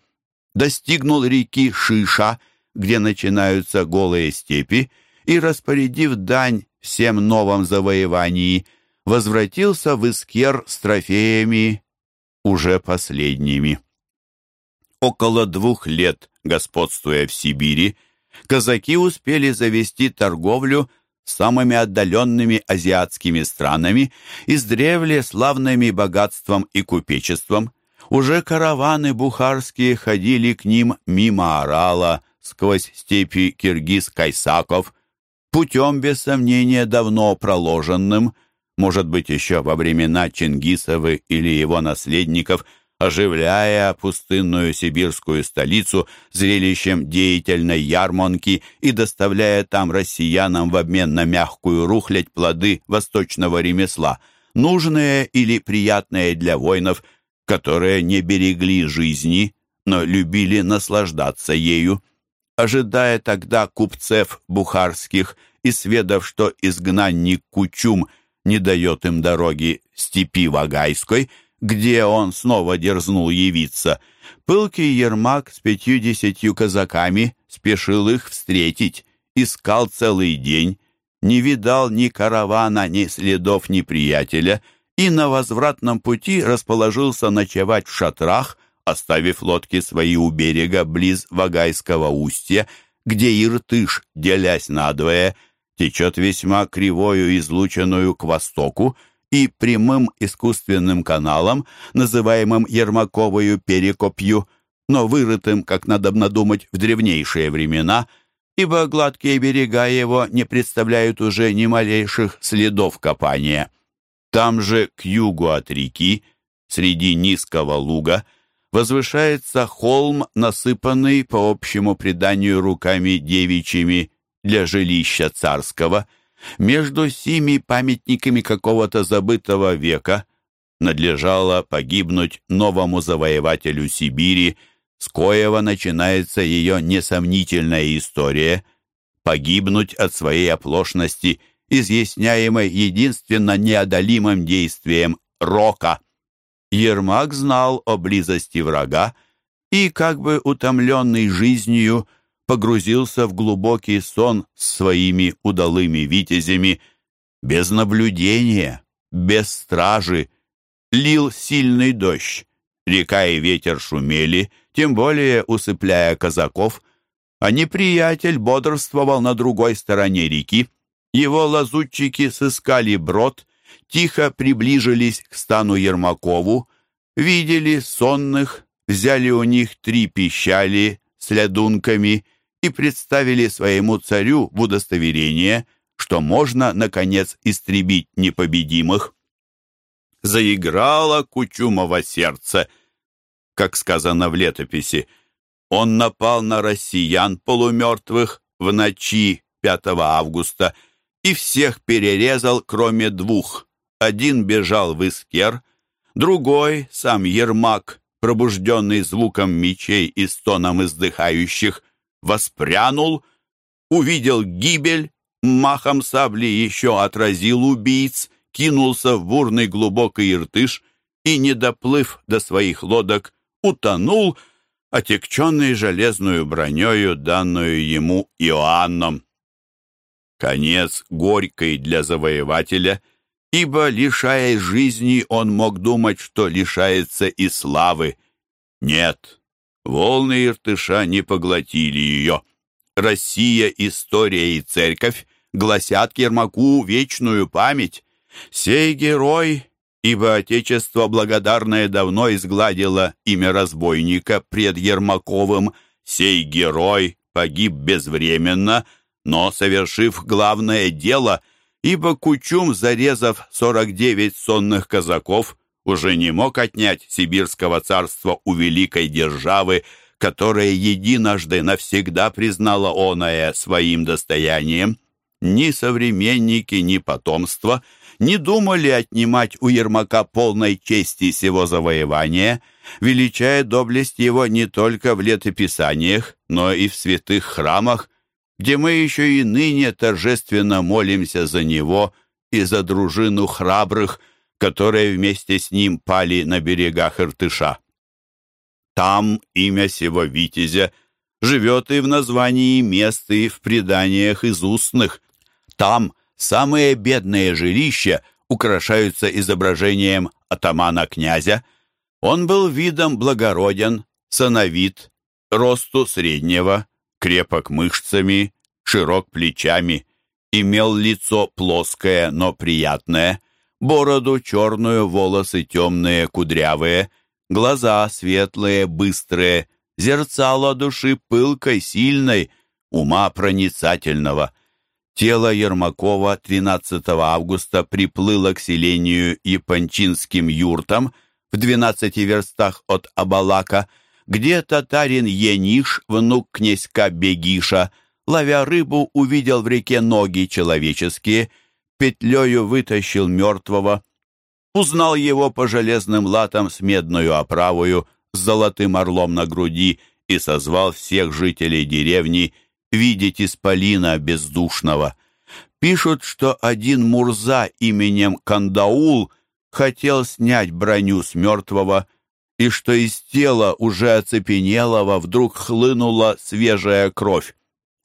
Достигнул реки Шиша – где начинаются голые степи, и, распорядив дань всем новым завоевании, возвратился в Искер с трофеями, уже последними. Около двух лет, господствуя в Сибири, казаки успели завести торговлю с самыми отдаленными азиатскими странами, издревле славными богатством и купечеством. Уже караваны бухарские ходили к ним мимо Орала, сквозь степи киргиз-кайсаков, путем, без сомнения, давно проложенным, может быть, еще во времена Чингисовы или его наследников, оживляя пустынную сибирскую столицу зрелищем деятельной ярмонки и доставляя там россиянам в обмен на мягкую рухлядь плоды восточного ремесла, нужные или приятные для воинов, которые не берегли жизни, но любили наслаждаться ею. Ожидая тогда купцев бухарских и сведав, что изгнанник Кучум не дает им дороги степи Вагайской, где он снова дерзнул явиться, пылкий Ермак с пятью-десятью казаками спешил их встретить, искал целый день, не видал ни каравана, ни следов неприятеля, и на возвратном пути расположился ночевать в шатрах, оставив лодки свои у берега близ Вагайского устья, где Иртыш, делясь надвое, течет весьма кривою излученную к востоку и прямым искусственным каналом, называемым Ермаковою перекопью, но вырытым, как надо надумать, в древнейшие времена, ибо гладкие берега его не представляют уже ни малейших следов копания. Там же, к югу от реки, среди низкого луга, возвышается холм, насыпанный, по общему преданию, руками девичьими для жилища царского. Между сими памятниками какого-то забытого века надлежало погибнуть новому завоевателю Сибири, с коего начинается ее несомнительная история, погибнуть от своей оплошности, изъясняемой единственно неодолимым действием рока. Ермак знал о близости врага и, как бы утомленный жизнью, погрузился в глубокий сон с своими удалыми витязями, без наблюдения, без стражи. Лил сильный дождь, река и ветер шумели, тем более усыпляя казаков, а неприятель бодрствовал на другой стороне реки. Его лазутчики сыскали брод тихо приближились к стану Ермакову, видели сонных, взяли у них три пищали с лядунками и представили своему царю в удостоверение, что можно, наконец, истребить непобедимых. Заиграло Кучумово сердце, как сказано в летописи. Он напал на россиян полумертвых в ночи 5 августа и всех перерезал, кроме двух. Один бежал в Искер, другой, сам Ермак, пробужденный звуком мечей и стоном издыхающих, воспрянул, увидел гибель, махом сабли еще отразил убийц, кинулся в бурный глубокий иртыш и, не доплыв до своих лодок, утонул, отекченный железную бронею, данную ему Иоанном. Конец горькой для завоевателя, ибо, лишаясь жизни, он мог думать, что лишается и славы. Нет, волны Иртыша не поглотили ее. Россия, история и церковь гласят Ермаку вечную память. Сей герой, ибо Отечество благодарное давно изгладило имя разбойника пред Ермаковым, сей герой погиб безвременно, но совершив главное дело, ибо Кучум, зарезав сорок девять сонных казаков, уже не мог отнять сибирского царства у великой державы, которая единожды навсегда признала оное своим достоянием. Ни современники, ни потомство не думали отнимать у Ермака полной чести сего завоевания, величая доблесть его не только в летописаниях, но и в святых храмах, где мы еще и ныне торжественно молимся за него и за дружину храбрых, которые вместе с ним пали на берегах Иртыша. Там имя сего витязя живет и в названии мест, и в преданиях из устных. Там самые бедные жилища украшаются изображением атамана-князя. Он был видом благороден, сановит, росту среднего, крепок мышцами, широк плечами, имел лицо плоское, но приятное, бороду черную, волосы темные, кудрявые, глаза светлые, быстрые, зерцало души пылкой, сильной, ума проницательного. Тело Ермакова 13 августа приплыло к селению Япончинским юртам в 12 верстах от Абалака, где татарин Ениш, внук князька Бегиша, ловя рыбу, увидел в реке ноги человеческие, петлею вытащил мертвого, узнал его по железным латам с медною оправою, с золотым орлом на груди и созвал всех жителей деревни видеть исполина бездушного. Пишут, что один Мурза именем Кандаул хотел снять броню с мертвого, и что из тела уже оцепенелого вдруг хлынула свежая кровь,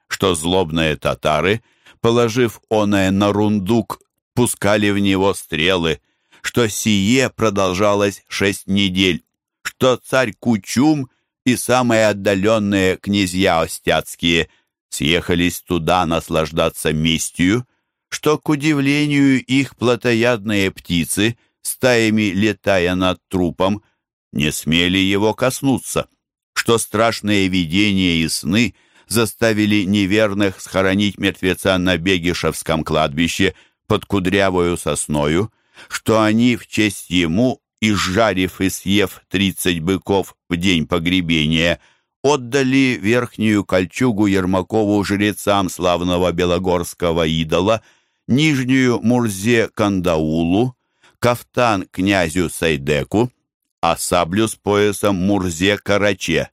что злобные татары, положив оное на рундук, пускали в него стрелы, что сие продолжалось шесть недель, что царь Кучум и самые отдаленные князья остяцкие съехались туда наслаждаться местью, что, к удивлению их, плотоядные птицы, стаями летая над трупом, не смели его коснуться, что страшные видения и сны заставили неверных схоронить мертвеца на Бегишевском кладбище под кудрявою сосною, что они в честь ему, изжарив и съев тридцать быков в день погребения, отдали верхнюю кольчугу Ермакову жрецам славного белогорского идола, нижнюю Мурзе Кандаулу, кафтан князю Сайдеку, а саблю с поясом Мурзе Караче,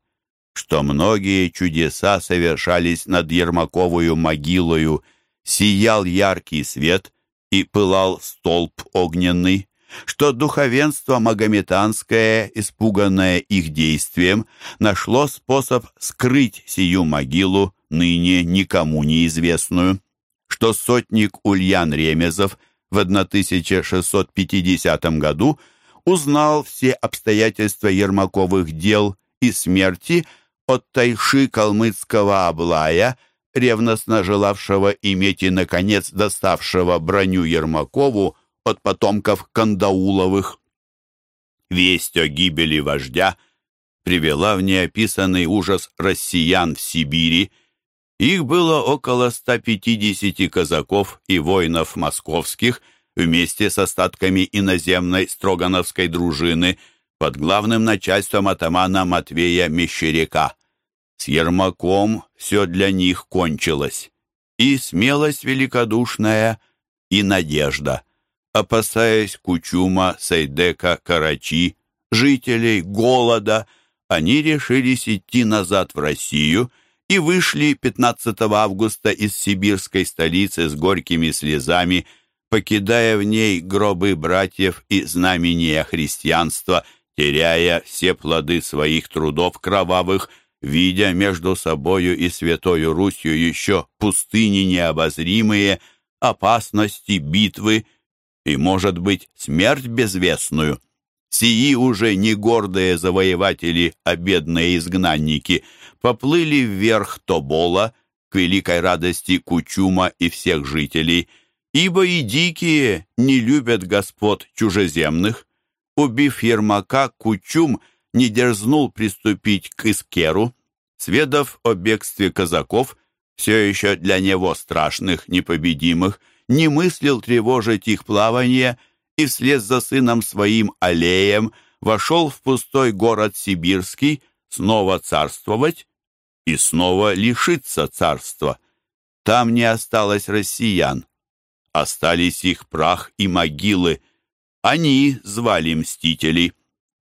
что многие чудеса совершались над Ермаковую могилою, сиял яркий свет и пылал столб огненный, что духовенство магометанское, испуганное их действием, нашло способ скрыть сию могилу, ныне никому неизвестную, что сотник Ульян Ремезов в 1650 году узнал все обстоятельства Ермаковых дел и смерти от тайши калмыцкого Аблая, ревностно желавшего иметь и, наконец, доставшего броню Ермакову от потомков Кандауловых. Весть о гибели вождя привела в неописанный ужас россиян в Сибири. Их было около 150 казаков и воинов московских вместе с остатками иноземной строгановской дружины под главным начальством атамана Матвея Мещеряка. С Ермаком все для них кончилось. И смелость великодушная, и надежда — Опасаясь Кучума, Сайдека, Карачи, жителей, голода, они решились идти назад в Россию и вышли 15 августа из сибирской столицы с горькими слезами, покидая в ней гробы братьев и знамения христианства, теряя все плоды своих трудов кровавых, видя между собою и Святою Русью еще пустыни необозримые, опасности, битвы, и, может быть, смерть безвестную. Сии уже не гордые завоеватели, а бедные изгнанники поплыли вверх Тобола, к великой радости Кучума и всех жителей, ибо и дикие не любят господ чужеземных. Убив Ермака, Кучум не дерзнул приступить к Искеру, сведав о бегстве казаков, все еще для него страшных, непобедимых, не мыслил тревожить их плавание и вслед за сыном своим Алеем вошел в пустой город Сибирский снова царствовать и снова лишиться царства. Там не осталось россиян. Остались их прах и могилы. Они звали мстителей.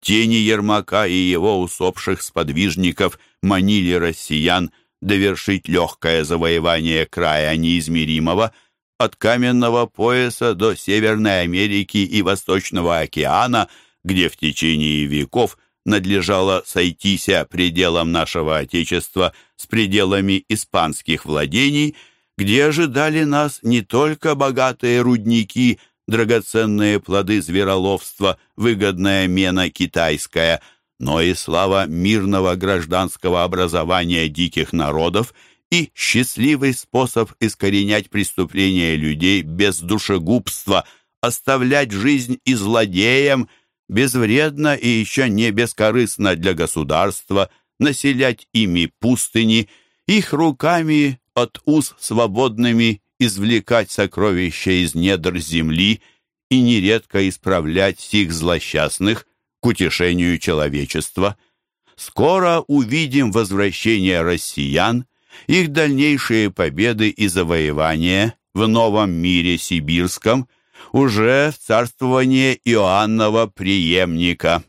Тени Ермака и его усопших сподвижников манили россиян довершить легкое завоевание края неизмеримого от каменного пояса до Северной Америки и Восточного океана, где в течение веков надлежало сойтися пределам нашего Отечества с пределами испанских владений, где ожидали нас не только богатые рудники, драгоценные плоды звероловства, выгодная мена китайская, но и слава мирного гражданского образования диких народов и счастливый способ искоренять преступления людей без душегубства, оставлять жизнь и злодеям – безвредно и еще не бескорыстно для государства населять ими пустыни, их руками от уз свободными извлекать сокровища из недр земли и нередко исправлять сих злосчастных к утешению человечества. Скоро увидим возвращение россиян, их дальнейшие победы и завоевания в новом мире сибирском – уже в царствование Иоаннова преемника.